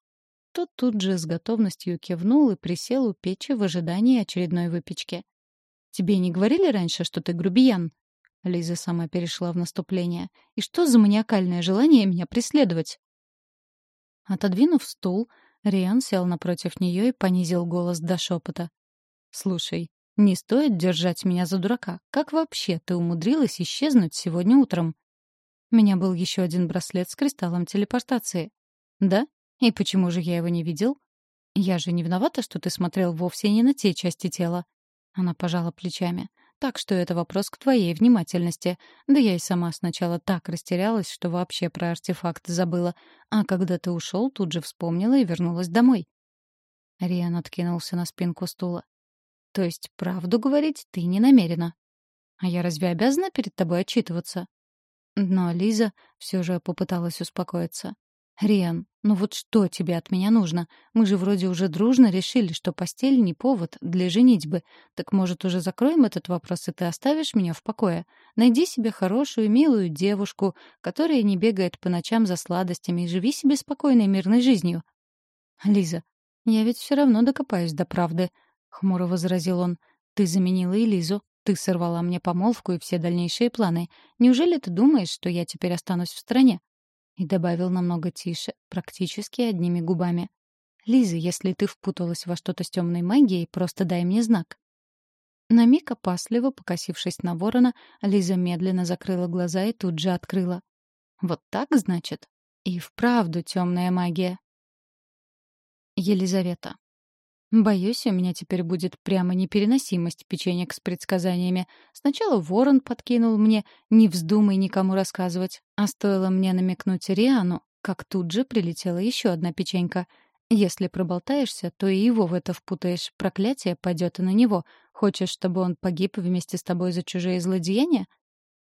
Тот тут же с готовностью кивнул и присел у печи в ожидании очередной выпечки. «Тебе не говорили раньше, что ты грубиян?» Лиза сама перешла в наступление. «И что за маниакальное желание меня преследовать?» Отодвинув стул, Риан сел напротив нее и понизил голос до шепота. «Слушай, не стоит держать меня за дурака. Как вообще ты умудрилась исчезнуть сегодня утром? У меня был еще один браслет с кристаллом телепортации. Да? И почему же я его не видел? Я же не виновата, что ты смотрел вовсе не на те части тела. Она пожала плечами. Так что это вопрос к твоей внимательности. Да я и сама сначала так растерялась, что вообще про артефакт забыла. А когда ты ушел, тут же вспомнила и вернулась домой. Риан откинулся на спинку стула. То есть правду говорить ты не намерена. А я разве обязана перед тобой отчитываться? Но Лиза все же попыталась успокоиться. «Риан, ну вот что тебе от меня нужно? Мы же вроде уже дружно решили, что постель не повод для женитьбы. Так, может, уже закроем этот вопрос, и ты оставишь меня в покое? Найди себе хорошую, милую девушку, которая не бегает по ночам за сладостями, и живи себе спокойной, мирной жизнью». «Лиза, я ведь все равно докопаюсь до правды», — хмуро возразил он. «Ты заменила Элизу. Ты сорвала мне помолвку и все дальнейшие планы. Неужели ты думаешь, что я теперь останусь в стране?» И добавил намного тише, практически одними губами. «Лиза, если ты впуталась во что-то с темной магией, просто дай мне знак». На миг опасливо, покосившись на ворона, Лиза медленно закрыла глаза и тут же открыла. «Вот так, значит? И вправду темная магия». Елизавета. Боюсь, у меня теперь будет прямо непереносимость печенек с предсказаниями. Сначала ворон подкинул мне «не вздумай никому рассказывать», а стоило мне намекнуть Риану, как тут же прилетела еще одна печенька. Если проболтаешься, то и его в это впутаешь. Проклятие пойдет и на него. Хочешь, чтобы он погиб вместе с тобой за чужие злодеяния?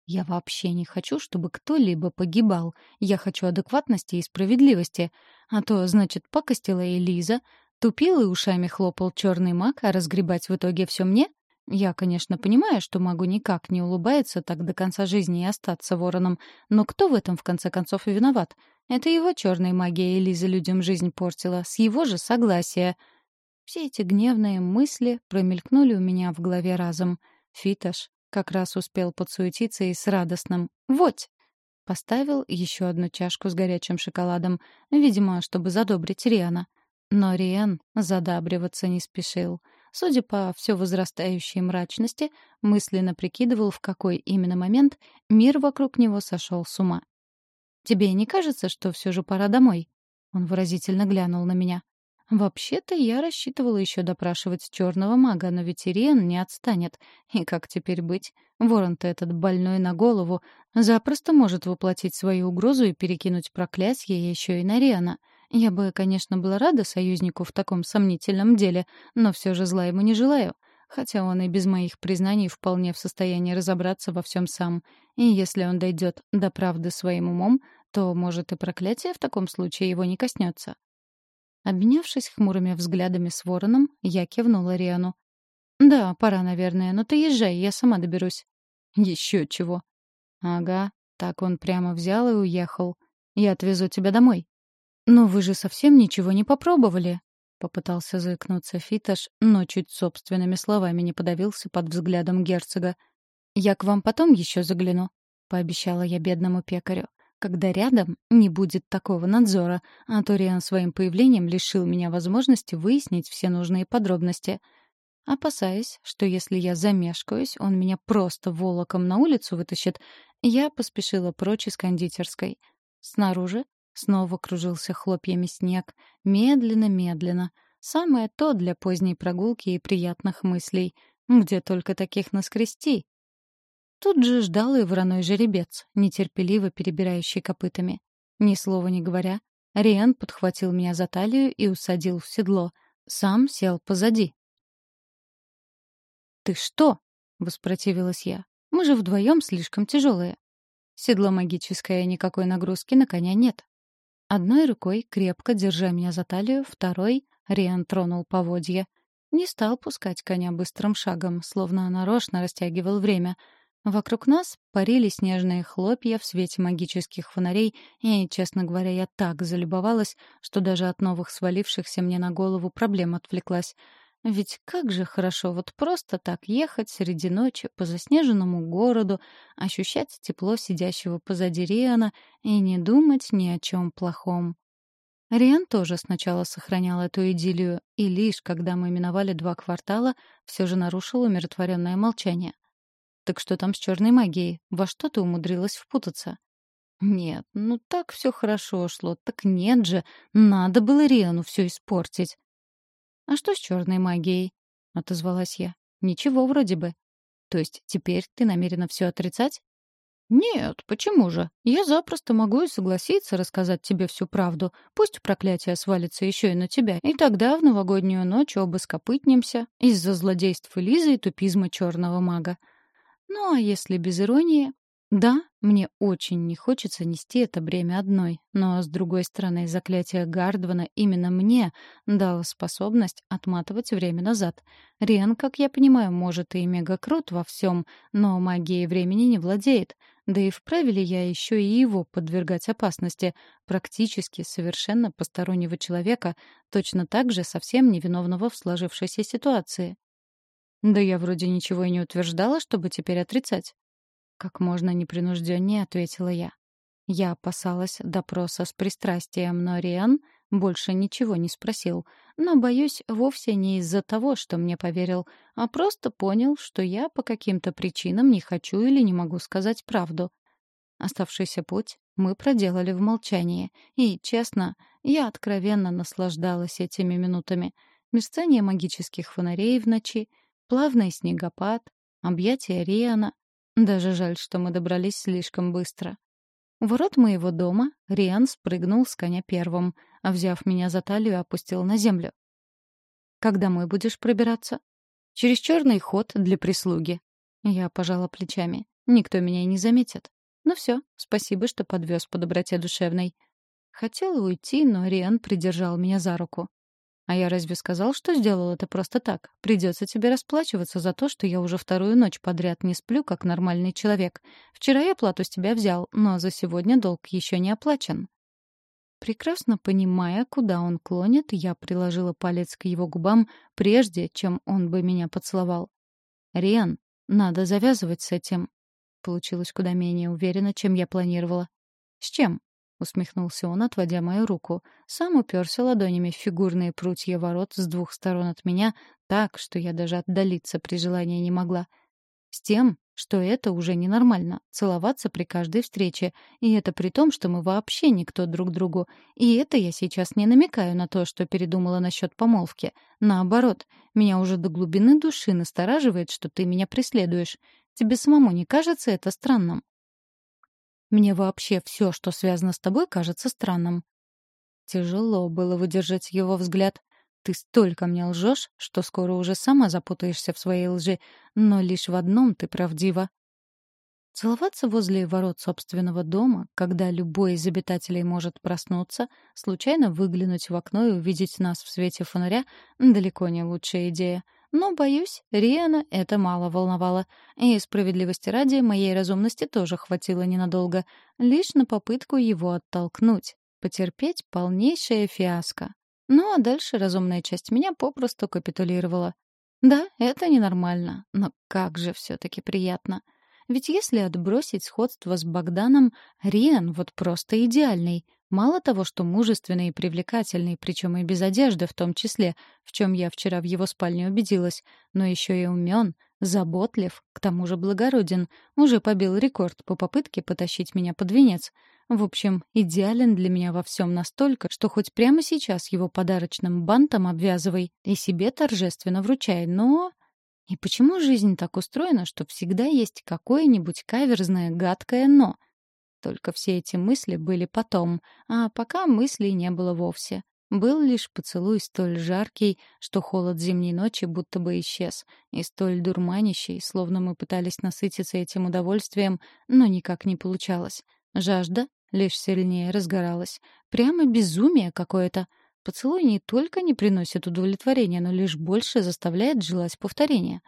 Я вообще не хочу, чтобы кто-либо погибал. Я хочу адекватности и справедливости. А то, значит, пакостила Элиза, Тупил и ушами хлопал черный маг, а разгребать в итоге все мне? Я, конечно, понимаю, что могу никак не улыбаться так до конца жизни и остаться вороном, но кто в этом, в конце концов, и виноват? Это его черная магия Элиза людям жизнь портила, с его же согласия. Все эти гневные мысли промелькнули у меня в голове разом. Фитош как раз успел подсуетиться и с радостным «Вот!» Поставил еще одну чашку с горячим шоколадом, видимо, чтобы задобрить Риана. Но Риан задабриваться не спешил. Судя по все возрастающей мрачности, мысленно прикидывал, в какой именно момент мир вокруг него сошел с ума. «Тебе не кажется, что все же пора домой?» Он выразительно глянул на меня. Вообще-то я рассчитывала еще допрашивать черного мага, но ведь Ириен не отстанет. И как теперь быть? Ворон-то этот больной на голову запросто может воплотить свою угрозу и перекинуть проклятие еще и на Риана. Я бы, конечно, была рада союзнику в таком сомнительном деле, но все же зла ему не желаю. Хотя он и без моих признаний вполне в состоянии разобраться во всем сам. И если он дойдет до правды своим умом, то, может, и проклятие в таком случае его не коснется. Обменявшись хмурыми взглядами с вороном, я кивнула Риану. «Да, пора, наверное, но ты езжай, я сама доберусь». «Еще чего». «Ага, так он прямо взял и уехал. Я отвезу тебя домой». «Но вы же совсем ничего не попробовали», — попытался заикнуться Фиташ, но чуть собственными словами не подавился под взглядом герцога. «Я к вам потом еще загляну», — пообещала я бедному пекарю когда рядом не будет такого надзора, а Ториан своим появлением лишил меня возможности выяснить все нужные подробности. Опасаясь, что если я замешкаюсь, он меня просто волоком на улицу вытащит, я поспешила прочь из кондитерской. Снаружи снова кружился хлопьями снег, медленно-медленно. Самое то для поздней прогулки и приятных мыслей. Где только таких наскрести. Тут же ждал и вороной жеребец, нетерпеливо перебирающий копытами. Ни слова не говоря, Риан подхватил меня за талию и усадил в седло. Сам сел позади. «Ты что?» — воспротивилась я. «Мы же вдвоем слишком тяжелые. Седло магическое, никакой нагрузки на коня нет». Одной рукой, крепко держа меня за талию, второй Риан тронул поводья. Не стал пускать коня быстрым шагом, словно нарочно растягивал время — Вокруг нас парили снежные хлопья в свете магических фонарей, и, честно говоря, я так залюбовалась, что даже от новых свалившихся мне на голову проблем отвлеклась. Ведь как же хорошо вот просто так ехать среди ночи по заснеженному городу, ощущать тепло сидящего позади Риана и не думать ни о чем плохом. Риан тоже сначала сохранял эту идиллию, и лишь когда мы миновали два квартала, все же нарушил умиротворенное молчание. Так что там с черной магией? Во что ты умудрилась впутаться? Нет, ну так все хорошо шло. Так нет же, надо было Риану все испортить. А что с черной магией? Отозвалась я. Ничего вроде бы. То есть теперь ты намерена все отрицать? «Нет, почему же? Я запросто могу и согласиться рассказать тебе всю правду. Пусть проклятие свалится еще и на тебя, и тогда в новогоднюю ночь оба скопытнемся из-за злодейств Элизы и тупизма черного мага. Ну а если без иронии? Да, мне очень не хочется нести это бремя одной, но, с другой стороны, заклятие Гардвана именно мне дало способность отматывать время назад. Риан, как я понимаю, может и мегакрут во всем, но магией времени не владеет. Да и вправе ли я еще и его подвергать опасности, практически совершенно постороннего человека, точно так же совсем невиновного в сложившейся ситуации? Да я вроде ничего и не утверждала, чтобы теперь отрицать. Как можно непринужденнее ответила я. Я опасалась допроса с пристрастием, но Риан больше ничего не спросил. Но, боюсь, вовсе не из-за того, что мне поверил, а просто понял, что я по каким-то причинам не хочу или не могу сказать правду. Оставшийся путь мы проделали в молчании, и, честно, я откровенно наслаждалась этими минутами. Мерцание магических фонарей в ночи — Плавный снегопад, объятия Риана. Даже жаль, что мы добрались слишком быстро. У ворот моего дома Риан спрыгнул с коня первым, а, взяв меня за талию, опустил на землю. «Когда мы будешь пробираться?» «Через черный ход для прислуги». Я пожала плечами. «Никто меня и не заметит». «Ну все, спасибо, что подвез по доброте душевной». Хотела уйти, но Риан придержал меня за руку. А я разве сказал, что сделал это просто так? Придется тебе расплачиваться за то, что я уже вторую ночь подряд не сплю, как нормальный человек. Вчера я плату с тебя взял, но за сегодня долг еще не оплачен». Прекрасно понимая, куда он клонит, я приложила палец к его губам, прежде чем он бы меня поцеловал. «Риан, надо завязывать с этим». Получилось куда менее уверенно, чем я планировала. «С чем?» Усмехнулся он, отводя мою руку. Сам уперся ладонями в фигурные прутья ворот с двух сторон от меня, так, что я даже отдалиться при желании не могла. С тем, что это уже ненормально — целоваться при каждой встрече, и это при том, что мы вообще никто друг другу. И это я сейчас не намекаю на то, что передумала насчет помолвки. Наоборот, меня уже до глубины души настораживает, что ты меня преследуешь. Тебе самому не кажется это странным? Мне вообще все, что связано с тобой, кажется странным. Тяжело было выдержать его взгляд. Ты столько мне лжешь, что скоро уже сама запутаешься в своей лжи, но лишь в одном ты правдива. Целоваться возле ворот собственного дома, когда любой из обитателей может проснуться, случайно выглянуть в окно и увидеть нас в свете фонаря — далеко не лучшая идея. Но, боюсь, Риана это мало волновало. И справедливости ради, моей разумности тоже хватило ненадолго. Лишь на попытку его оттолкнуть. Потерпеть полнейшее фиаско. Ну а дальше разумная часть меня попросту капитулировала. Да, это ненормально, но как же все-таки приятно. Ведь если отбросить сходство с Богданом, Риан вот просто идеальный — Мало того, что мужественный и привлекательный, причем и без одежды в том числе, в чем я вчера в его спальне убедилась, но еще и умен, заботлив, к тому же благороден, уже побил рекорд по попытке потащить меня под венец. В общем, идеален для меня во всем настолько, что хоть прямо сейчас его подарочным бантом обвязывай и себе торжественно вручай, но... И почему жизнь так устроена, что всегда есть какое-нибудь каверзное гадкое «но»? Только все эти мысли были потом, а пока мыслей не было вовсе. Был лишь поцелуй столь жаркий, что холод зимней ночи будто бы исчез, и столь дурманящий, словно мы пытались насытиться этим удовольствием, но никак не получалось. Жажда лишь сильнее разгоралась. Прямо безумие какое-то. Поцелуй не только не приносит удовлетворения, но лишь больше заставляет желать повторения.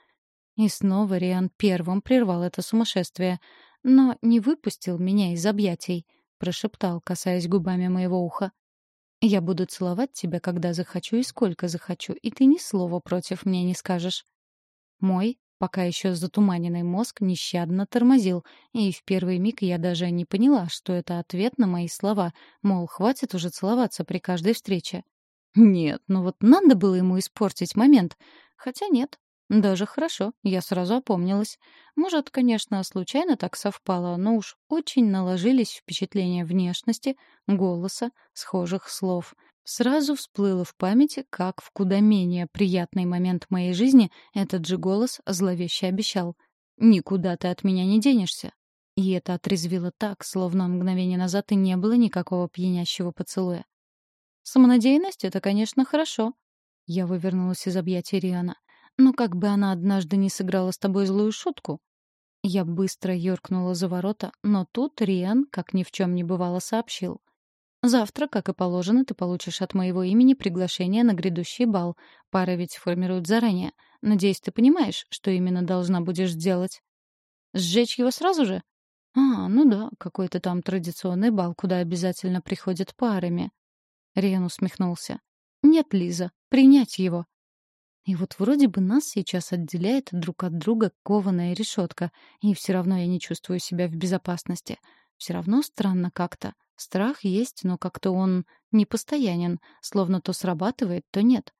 И снова Риан первым прервал это сумасшествие но не выпустил меня из объятий, прошептал, касаясь губами моего уха. Я буду целовать тебя, когда захочу и сколько захочу, и ты ни слова против мне не скажешь. Мой, пока еще затуманенный мозг нещадно тормозил, и в первый миг я даже не поняла, что это ответ на мои слова, мол, хватит уже целоваться при каждой встрече. Нет, ну вот надо было ему испортить момент. Хотя нет, даже хорошо, я сразу опомнилась. Может, конечно, случайно так совпало, но уж очень наложились впечатления внешности, голоса, схожих слов. Сразу всплыло в памяти, как в куда менее приятный момент моей жизни этот же голос зловеще обещал. «Никуда ты от меня не денешься». И это отрезвило так, словно мгновение назад и не было никакого пьянящего поцелуя. «Самонадеянность — это, конечно, хорошо». Я вывернулась из объятий Риана. Но как бы она однажды не сыграла с тобой злую шутку. Я быстро юркнула за ворота, но тут Риан, как ни в чем не бывало, сообщил. «Завтра, как и положено, ты получишь от моего имени приглашение на грядущий бал. Пары ведь формируют заранее. Надеюсь, ты понимаешь, что именно должна будешь сделать?» «Сжечь его сразу же?» «А, ну да, какой-то там традиционный бал, куда обязательно приходят парами». Риан усмехнулся. «Нет, Лиза, принять его. И вот вроде бы нас сейчас отделяет друг от друга кованая решетка, и все равно я не чувствую себя в безопасности. Все равно странно как-то. Страх есть, но как-то он непостоянен, словно то срабатывает, то нет.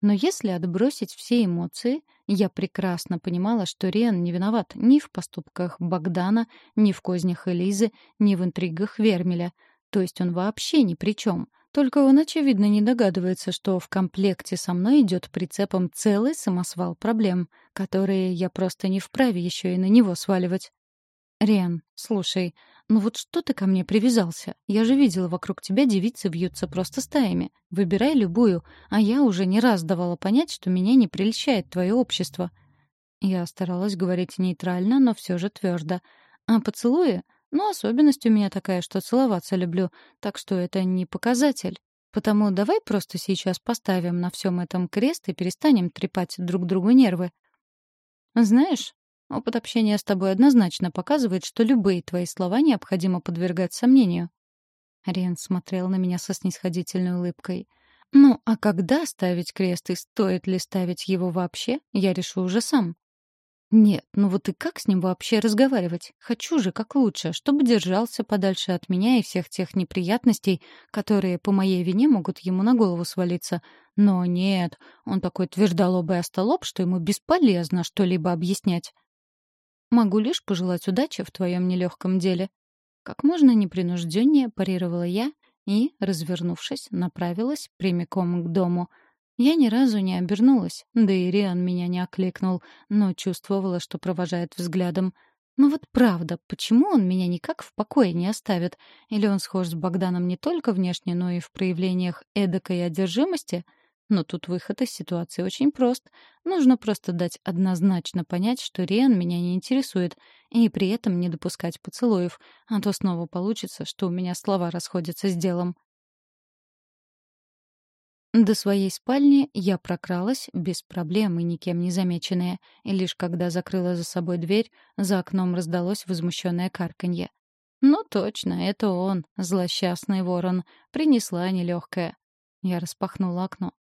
Но если отбросить все эмоции, я прекрасно понимала, что Риан не виноват ни в поступках Богдана, ни в кознях Элизы, ни в интригах Вермеля. То есть он вообще ни при чем. Только он, очевидно, не догадывается, что в комплекте со мной идет прицепом целый самосвал проблем, которые я просто не вправе еще и на него сваливать. «Риан, слушай, ну вот что ты ко мне привязался? Я же видела, вокруг тебя девицы вьются просто стаями. Выбирай любую, а я уже не раз давала понять, что меня не прельщает твое общество». Я старалась говорить нейтрально, но все же твердо. «А поцелуи? Но особенность у меня такая, что целоваться люблю, так что это не показатель. Потому давай просто сейчас поставим на всем этом крест и перестанем трепать друг другу нервы. Знаешь, опыт общения с тобой однозначно показывает, что любые твои слова необходимо подвергать сомнению. Риан смотрел на меня со снисходительной улыбкой. «Ну, а когда ставить крест и стоит ли ставить его вообще, я решу уже сам. Нет, ну вот и как с ним вообще разговаривать? Хочу же как лучше, чтобы держался подальше от меня и всех тех неприятностей, которые по моей вине могут ему на голову свалиться. Но нет, он такой твердолобый остолоп, что ему бесполезно что-либо объяснять. Могу лишь пожелать удачи в твоем нелегком деле. Как можно непринужденнее парировала я и, развернувшись, направилась прямиком к дому — я ни разу не обернулась, да и Риан меня не окликнул, но чувствовала, что провожает взглядом. Но вот правда, почему он меня никак в покое не оставит? Или он схож с Богданом не только внешне, но и в проявлениях эдакой одержимости? Но тут выход из ситуации очень прост. Нужно просто дать однозначно понять, что Риан меня не интересует, и при этом не допускать поцелуев, а то снова получится, что у меня слова расходятся с делом. До своей спальни я прокралась без проблем и никем не замеченная, и лишь когда закрыла за собой дверь, за окном раздалось возмущенное карканье. «Ну точно, это он, злосчастный ворон. Принесла нелегкая». Я распахнула окно.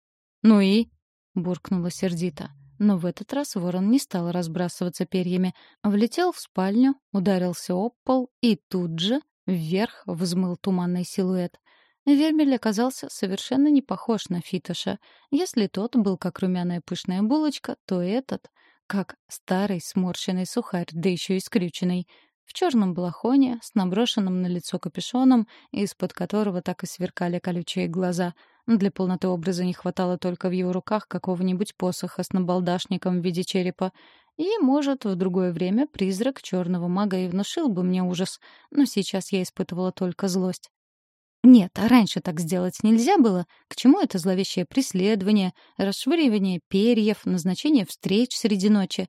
«Ну и?» — буркнула сердито. Но в этот раз ворон не стал разбрасываться перьями. Влетел в спальню, ударился об пол и тут же вверх взмыл туманный силуэт. Вермель оказался совершенно не похож на Фитоша. Если тот был как румяная пышная булочка, то этот — как старый сморщенный сухарь, да еще и скрюченный. В черном балахоне, с наброшенным на лицо капюшоном, из-под которого так и сверкали колючие глаза. Для полноты образа не хватало только в его руках какого-нибудь посоха с набалдашником в виде черепа. И, может, в другое время призрак черного мага и внушил бы мне ужас, но сейчас я испытывала только злость. Нет, а раньше так сделать нельзя было. К чему это зловещее преследование, расшвыривание перьев, назначение встреч среди ночи?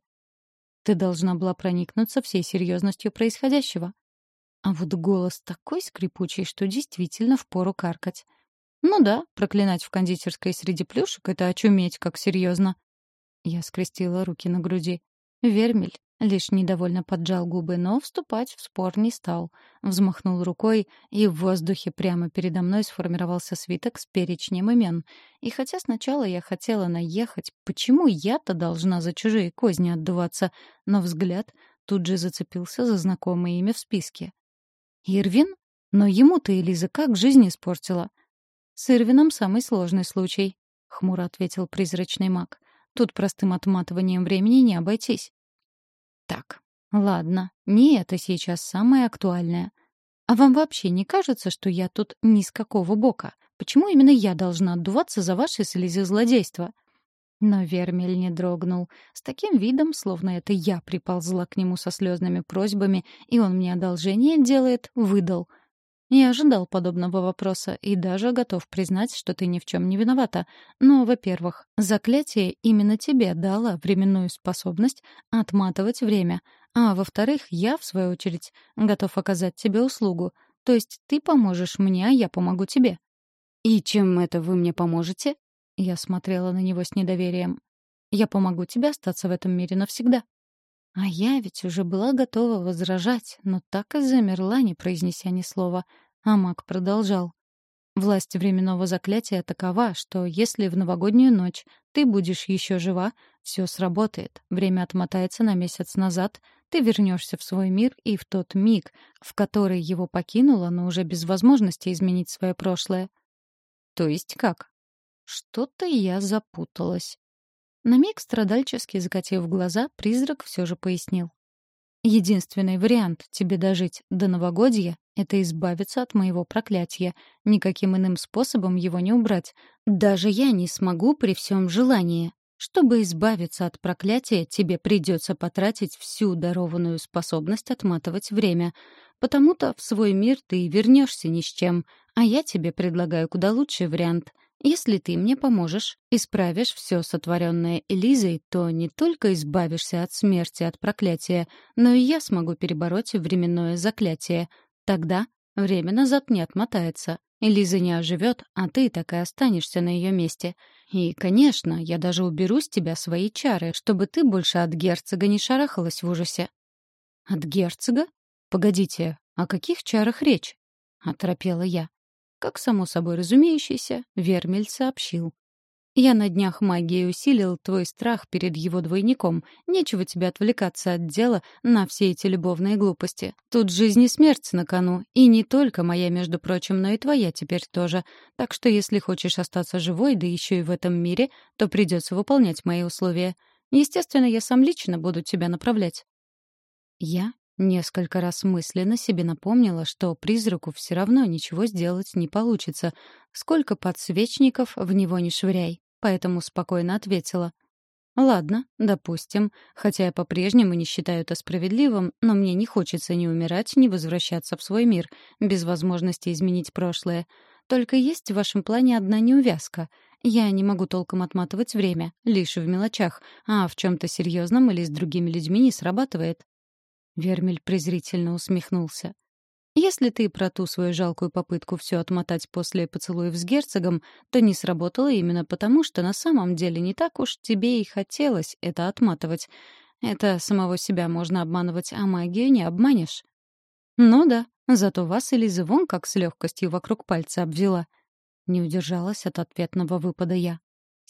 Ты должна была проникнуться всей серьезностью происходящего. А вот голос такой скрипучий, что действительно впору каркать. Ну да, проклинать в кондитерской среди плюшек — это очуметь, как серьезно. Я скрестила руки на груди. Вермель, Лишь недовольно поджал губы, но вступать в спор не стал. Взмахнул рукой, и в воздухе прямо передо мной сформировался свиток с перечнем имен. И хотя сначала я хотела наехать, почему я-то должна за чужие козни отдуваться, но взгляд тут же зацепился за знакомое имя в списке. «Ирвин? Но ему-то Элиза как жизнь испортила?» «С Ирвином самый сложный случай», — хмуро ответил призрачный маг. «Тут простым отматыванием времени не обойтись». Так, ладно, не это сейчас самое актуальное. А вам вообще не кажется, что я тут ни с какого бока? Почему именно я должна отдуваться за ваши слезы злодейства? Но Вермель не дрогнул. С таким видом, словно это я приползла к нему со слезными просьбами, и он мне одолжение делает, выдал. Не ожидал подобного вопроса и даже готов признать, что ты ни в чем не виновата. Но, во-первых, заклятие именно тебе дало временную способность отматывать время. А во-вторых, я, в свою очередь, готов оказать тебе услугу. То есть ты поможешь мне, а я помогу тебе. И чем это вы мне поможете? Я смотрела на него с недоверием. Я помогу тебе остаться в этом мире навсегда. А я ведь уже была готова возражать, но так и замерла, не произнеся ни слова. А маг продолжал. Власть временного заклятия такова, что если в новогоднюю ночь ты будешь еще жива, все сработает. Время отмотается на месяц назад, ты вернешься в свой мир и в тот миг, в который его покинула, но уже без возможности изменить свое прошлое. То есть как? Что-то я запуталась. На миг страдальчески закатив глаза, призрак все же пояснил. «Единственный вариант тебе дожить до новогодья — это избавиться от моего проклятия. Никаким иным способом его не убрать. Даже я не смогу при всем желании. Чтобы избавиться от проклятия, тебе придется потратить всю дарованную способность отматывать время. Потому-то в свой мир ты вернешься ни с чем, а я тебе предлагаю куда лучший вариант — если ты мне поможешь, исправишь все сотворенное Элизой, то не только избавишься от смерти, от проклятия, но и я смогу перебороть временное заклятие. Тогда Время назад не отмотается. Лиза не оживет, а ты так и останешься на ее месте. И, конечно, я даже уберу с тебя свои чары, чтобы ты больше от герцога не шарахалась в ужасе». «От герцога? Погодите, о каких чарах речь?» — оторопела я. Как само собой разумеющийся, Вермель сообщил. «Я на днях магией усилил твой страх перед его двойником. Нечего тебе отвлекаться от дела на все эти любовные глупости. Тут жизнь и смерть на кону. И не только моя, между прочим, но и твоя теперь тоже. Так что если хочешь остаться живой, да еще и в этом мире, то придется выполнять мои условия. Естественно, я сам лично буду тебя направлять». Я Несколько раз мысленно себе напомнила, что призраку все равно ничего сделать не получится, сколько подсвечников в него не швыряй, поэтому спокойно ответила. «Ладно, допустим, хотя я по-прежнему не считаю это справедливым, но мне не хочется ни умирать, ни возвращаться в свой мир, без возможности изменить прошлое. Только есть в вашем плане одна неувязка. Я не могу толком отматывать время, лишь в мелочах, а в чем то серьезном или с другими людьми не срабатывает. Вермель презрительно усмехнулся. «Если ты про ту свою жалкую попытку все отмотать после поцелуев с герцогом, то не сработало именно потому, что на самом деле не так уж тебе и хотелось это отматывать. Это самого себя можно обманывать, а магию не обманешь». «Ну да, зато вас Элиза вон как с легкостью вокруг пальца обвела». Не удержалась от ответного выпада я.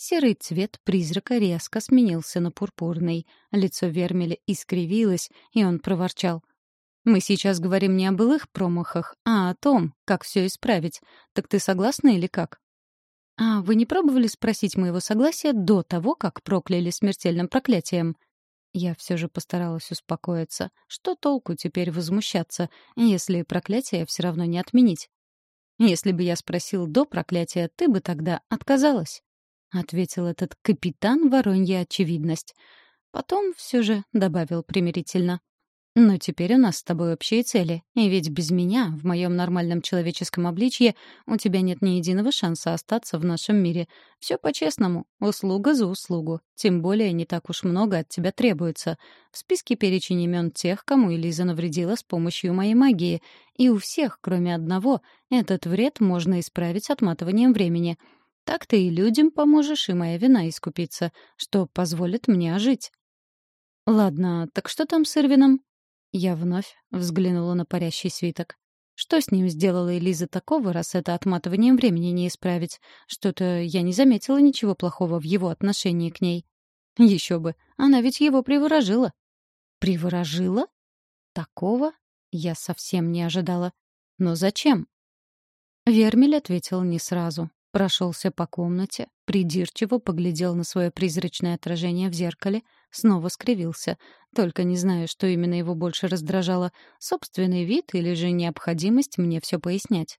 Серый цвет призрака резко сменился на пурпурный. Лицо Вермеля искривилось, и он проворчал. «Мы сейчас говорим не о былых промахах, а о том, как все исправить. Так ты согласна или как?» «А вы не пробовали спросить моего согласия до того, как прокляли смертельным проклятием?» Я все же постаралась успокоиться. Что толку теперь возмущаться, если проклятие все равно не отменить? Если бы я спросил до проклятия, ты бы тогда отказалась. — ответил этот капитан Воронья очевидность. Потом все же добавил примирительно. «Но теперь у нас с тобой общие цели, и ведь без меня, в моем нормальном человеческом обличье, у тебя нет ни единого шанса остаться в нашем мире. Все по-честному, услуга за услугу. Тем более не так уж много от тебя требуется. В списке перечень имен тех, кому Элиза навредила с помощью моей магии, и у всех, кроме одного, этот вред можно исправить отматыванием времени». Так ты и людям поможешь, и моя вина искупится, что позволит мне ожить. Ладно, так что там с Ирвином? Я вновь взглянула на парящий свиток. Что с ним сделала Элиза такого, раз это отматыванием времени не исправить? Что-то я не заметила ничего плохого в его отношении к ней. Еще бы, она ведь его приворожила. Приворожила? Такого я совсем не ожидала. Но зачем? Вермель ответил не сразу. Прошелся по комнате, придирчиво поглядел на свое призрачное отражение в зеркале, снова скривился. Только не знаю, что именно его больше раздражало — собственный вид или же необходимость мне все пояснять.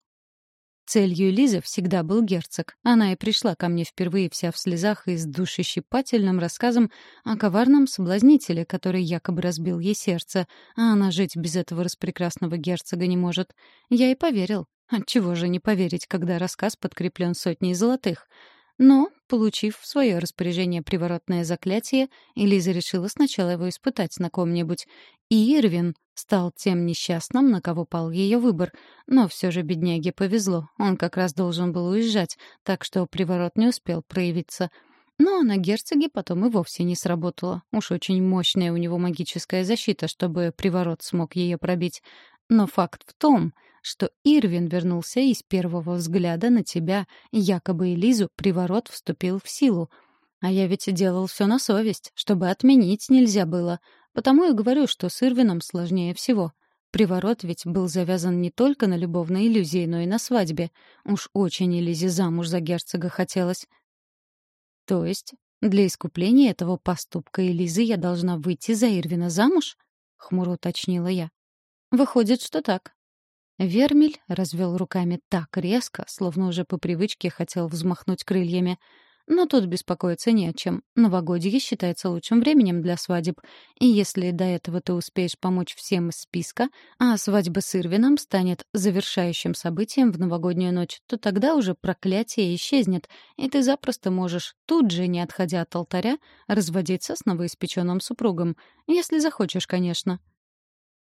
Целью Лизы всегда был герцог. Она и пришла ко мне впервые вся в слезах и с душещипательным рассказом о коварном соблазнителе, который якобы разбил ей сердце, а она жить без этого распрекрасного герцога не может. Я и поверил. Отчего же не поверить, когда рассказ подкреплен сотней золотых? Но, получив в свое распоряжение приворотное заклятие, Элиза решила сначала его испытать на ком-нибудь. И Ирвин стал тем несчастным, на кого пал ее выбор. Но все же бедняге повезло. Он как раз должен был уезжать, так что приворот не успел проявиться. Но на герцоге потом и вовсе не сработало. Уж очень мощная у него магическая защита, чтобы приворот смог ее пробить. Но факт в том, что Ирвин вернулся из первого взгляда на тебя, якобы Элизу приворот вступил в силу. А я ведь делал все на совесть, чтобы отменить нельзя было. Потому и говорю, что с Ирвином сложнее всего. Приворот ведь был завязан не только на любовной иллюзии, но и на свадьбе. Уж очень Элизе замуж за герцога хотелось. То есть для искупления этого поступка Элизы я должна выйти за Ирвина замуж? — хмуро уточнила я. «Выходит, что так», Вермель развел руками так резко, словно уже по привычке хотел взмахнуть крыльями. Но тут беспокоиться не о чем. Новогодье считается лучшим временем для свадеб. И если до этого ты успеешь помочь всем из списка, а свадьба с Ирвином станет завершающим событием в новогоднюю ночь, то тогда уже проклятие исчезнет, и ты запросто можешь, тут же, не отходя от алтаря, разводиться с новоиспеченным супругом. Если захочешь, конечно.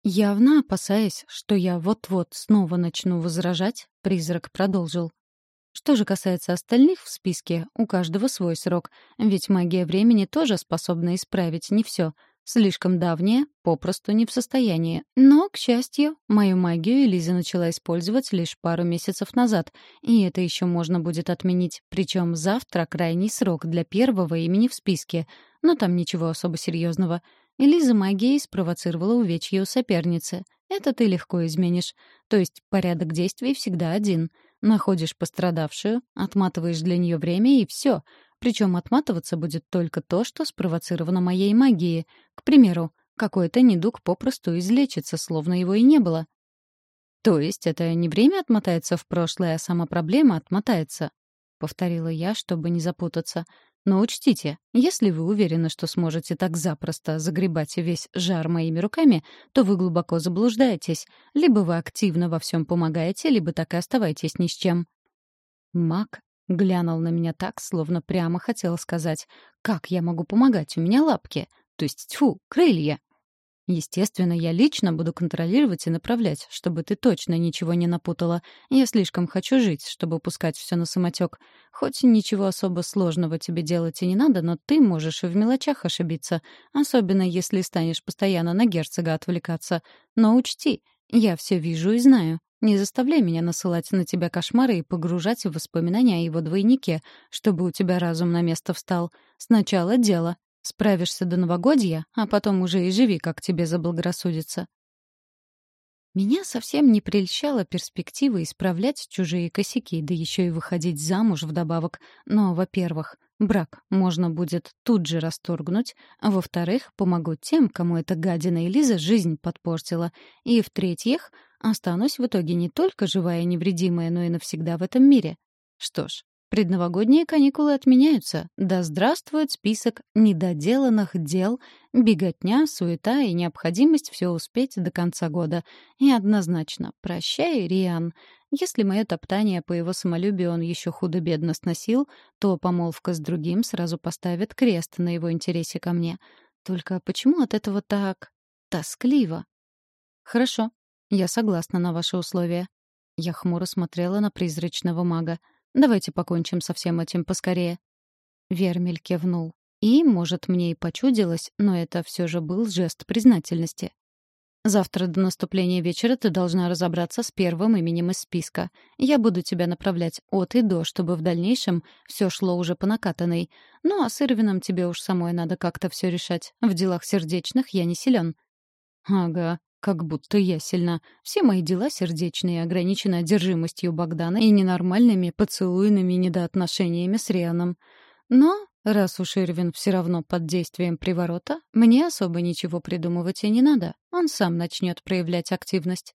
Явно опасаясь, что я вот-вот снова начну возражать, призрак продолжил. Что же касается остальных в списке, у каждого свой срок, ведь магия времени тоже способна исправить не все. Слишком давняя, попросту не в состоянии. Но, к счастью, мою магию Элиза начала использовать лишь пару месяцев назад, и это еще можно будет отменить. Причем завтра крайний срок для первого имени в списке, но там ничего особо серьезного. Элиза магией спровоцировала увечье у соперницы. Это ты легко изменишь. То есть порядок действий всегда один — Находишь пострадавшую, отматываешь для нее время и все. Причем отматываться будет только то, что спровоцировано моей магией. К примеру, какой-то недуг попросту излечится, словно его и не было. То есть это не время отмотается в прошлое, а сама проблема отмотается, — повторила я, чтобы не запутаться. Но учтите, если вы уверены, что сможете так запросто загребать весь жар моими руками, то вы глубоко заблуждаетесь. Либо вы активно во всем помогаете, либо так и оставайтесь ни с чем. Мак глянул на меня так, словно прямо хотел сказать, «Как я могу помогать? У меня лапки, то есть, тьфу, крылья». Естественно, я лично буду контролировать и направлять, чтобы ты точно ничего не напутала. Я слишком хочу жить, чтобы пускать все на самотек. Хоть ничего особо сложного тебе делать и не надо, но ты можешь и в мелочах ошибиться, особенно если станешь постоянно на герцога отвлекаться. Но учти, я все вижу и знаю. Не заставляй меня насылать на тебя кошмары и погружать в воспоминания о его двойнике, чтобы у тебя разум на место встал. Сначала дело, Справишься до новогодья, а потом уже и живи, как тебе заблагорассудится. Меня совсем не прельщала перспектива исправлять чужие косяки, да еще и выходить замуж вдобавок. Но, во-первых, брак можно будет тут же расторгнуть, а во-вторых, помогу тем, кому эта гадина Элиза жизнь подпортила, и, в-третьих, останусь в итоге не только живая и невредимая, но и навсегда в этом мире. Что ж, Предновогодние каникулы отменяются. Да здравствует список недоделанных дел, беготня, суета и необходимость все успеть до конца года. И однозначно, прощай, Риан. Если мое топтание по его самолюбию он еще худо-бедно сносил, то помолвка с другим сразу поставит крест на его интересе ко мне. Только почему от этого так тоскливо? Хорошо, я согласна на ваши условия. Я хмуро смотрела на призрачного мага. Давайте покончим со всем этим поскорее». Вермель кивнул. И, может, мне и почудилось, но это все же был жест признательности. Завтра до наступления вечера ты должна разобраться с первым именем из списка. Я буду тебя направлять от и до, чтобы в дальнейшем все шло уже по накатанной. Ну а с Ирвином тебе уж самой надо как-то все решать. В делах сердечных я не силен. Ага, как будто я сильна. Все мои дела сердечные ограничены одержимостью Богдана и ненормальными поцелуйными недоотношениями с Рианом. Но, раз уж Ирвин все равно под действием приворота, мне особо ничего придумывать и не надо. Он сам начнет проявлять активность.